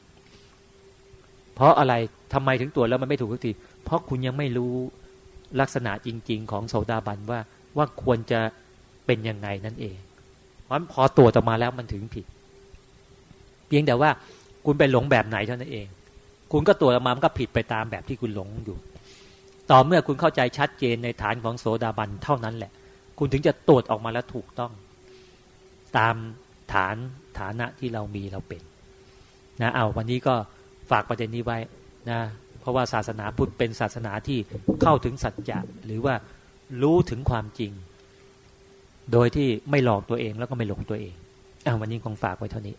เพราะอะไรทำไมถึงตรวจแล้วมันไม่ถูกทุกทีเพราะคุณยังไม่รู้ลักษณะจริง ๆ ของโสดาบันว่าว่าควรจะเป็นยังไงนั่นเอง เพราะพอตรวจออกมาแล้วมันถึงผิด เพียงแต่ว่าคุณไปหลงแบบไหนเท่านั้นเอง คุณก็ตรวจออกมามันก็ผิดไปตามแบบที่คุณหลงอยู่ ต่อเมื่อคุณเข้าใจชัดเจนในฐานของโสดาบันเท่านั้นแหละ คุณถึงจะตรวจออกมาแล้วถูกต้อง ตามฐานฐานะที่เรามีเราเป็นนะเอาวันนี้ก็ฝากประเด็นนี้ไว้นะเพราะว่าศาสนาพุทธเป็นศาสนาที่เข้าถึงสัจจะหรือว่ารู้ถึงความจริง โดยที่ไม่หลอกตัวเองแล้วก็ไม่หลงตัวเองอ่าวันนี้คงฝากไว้เท่านี้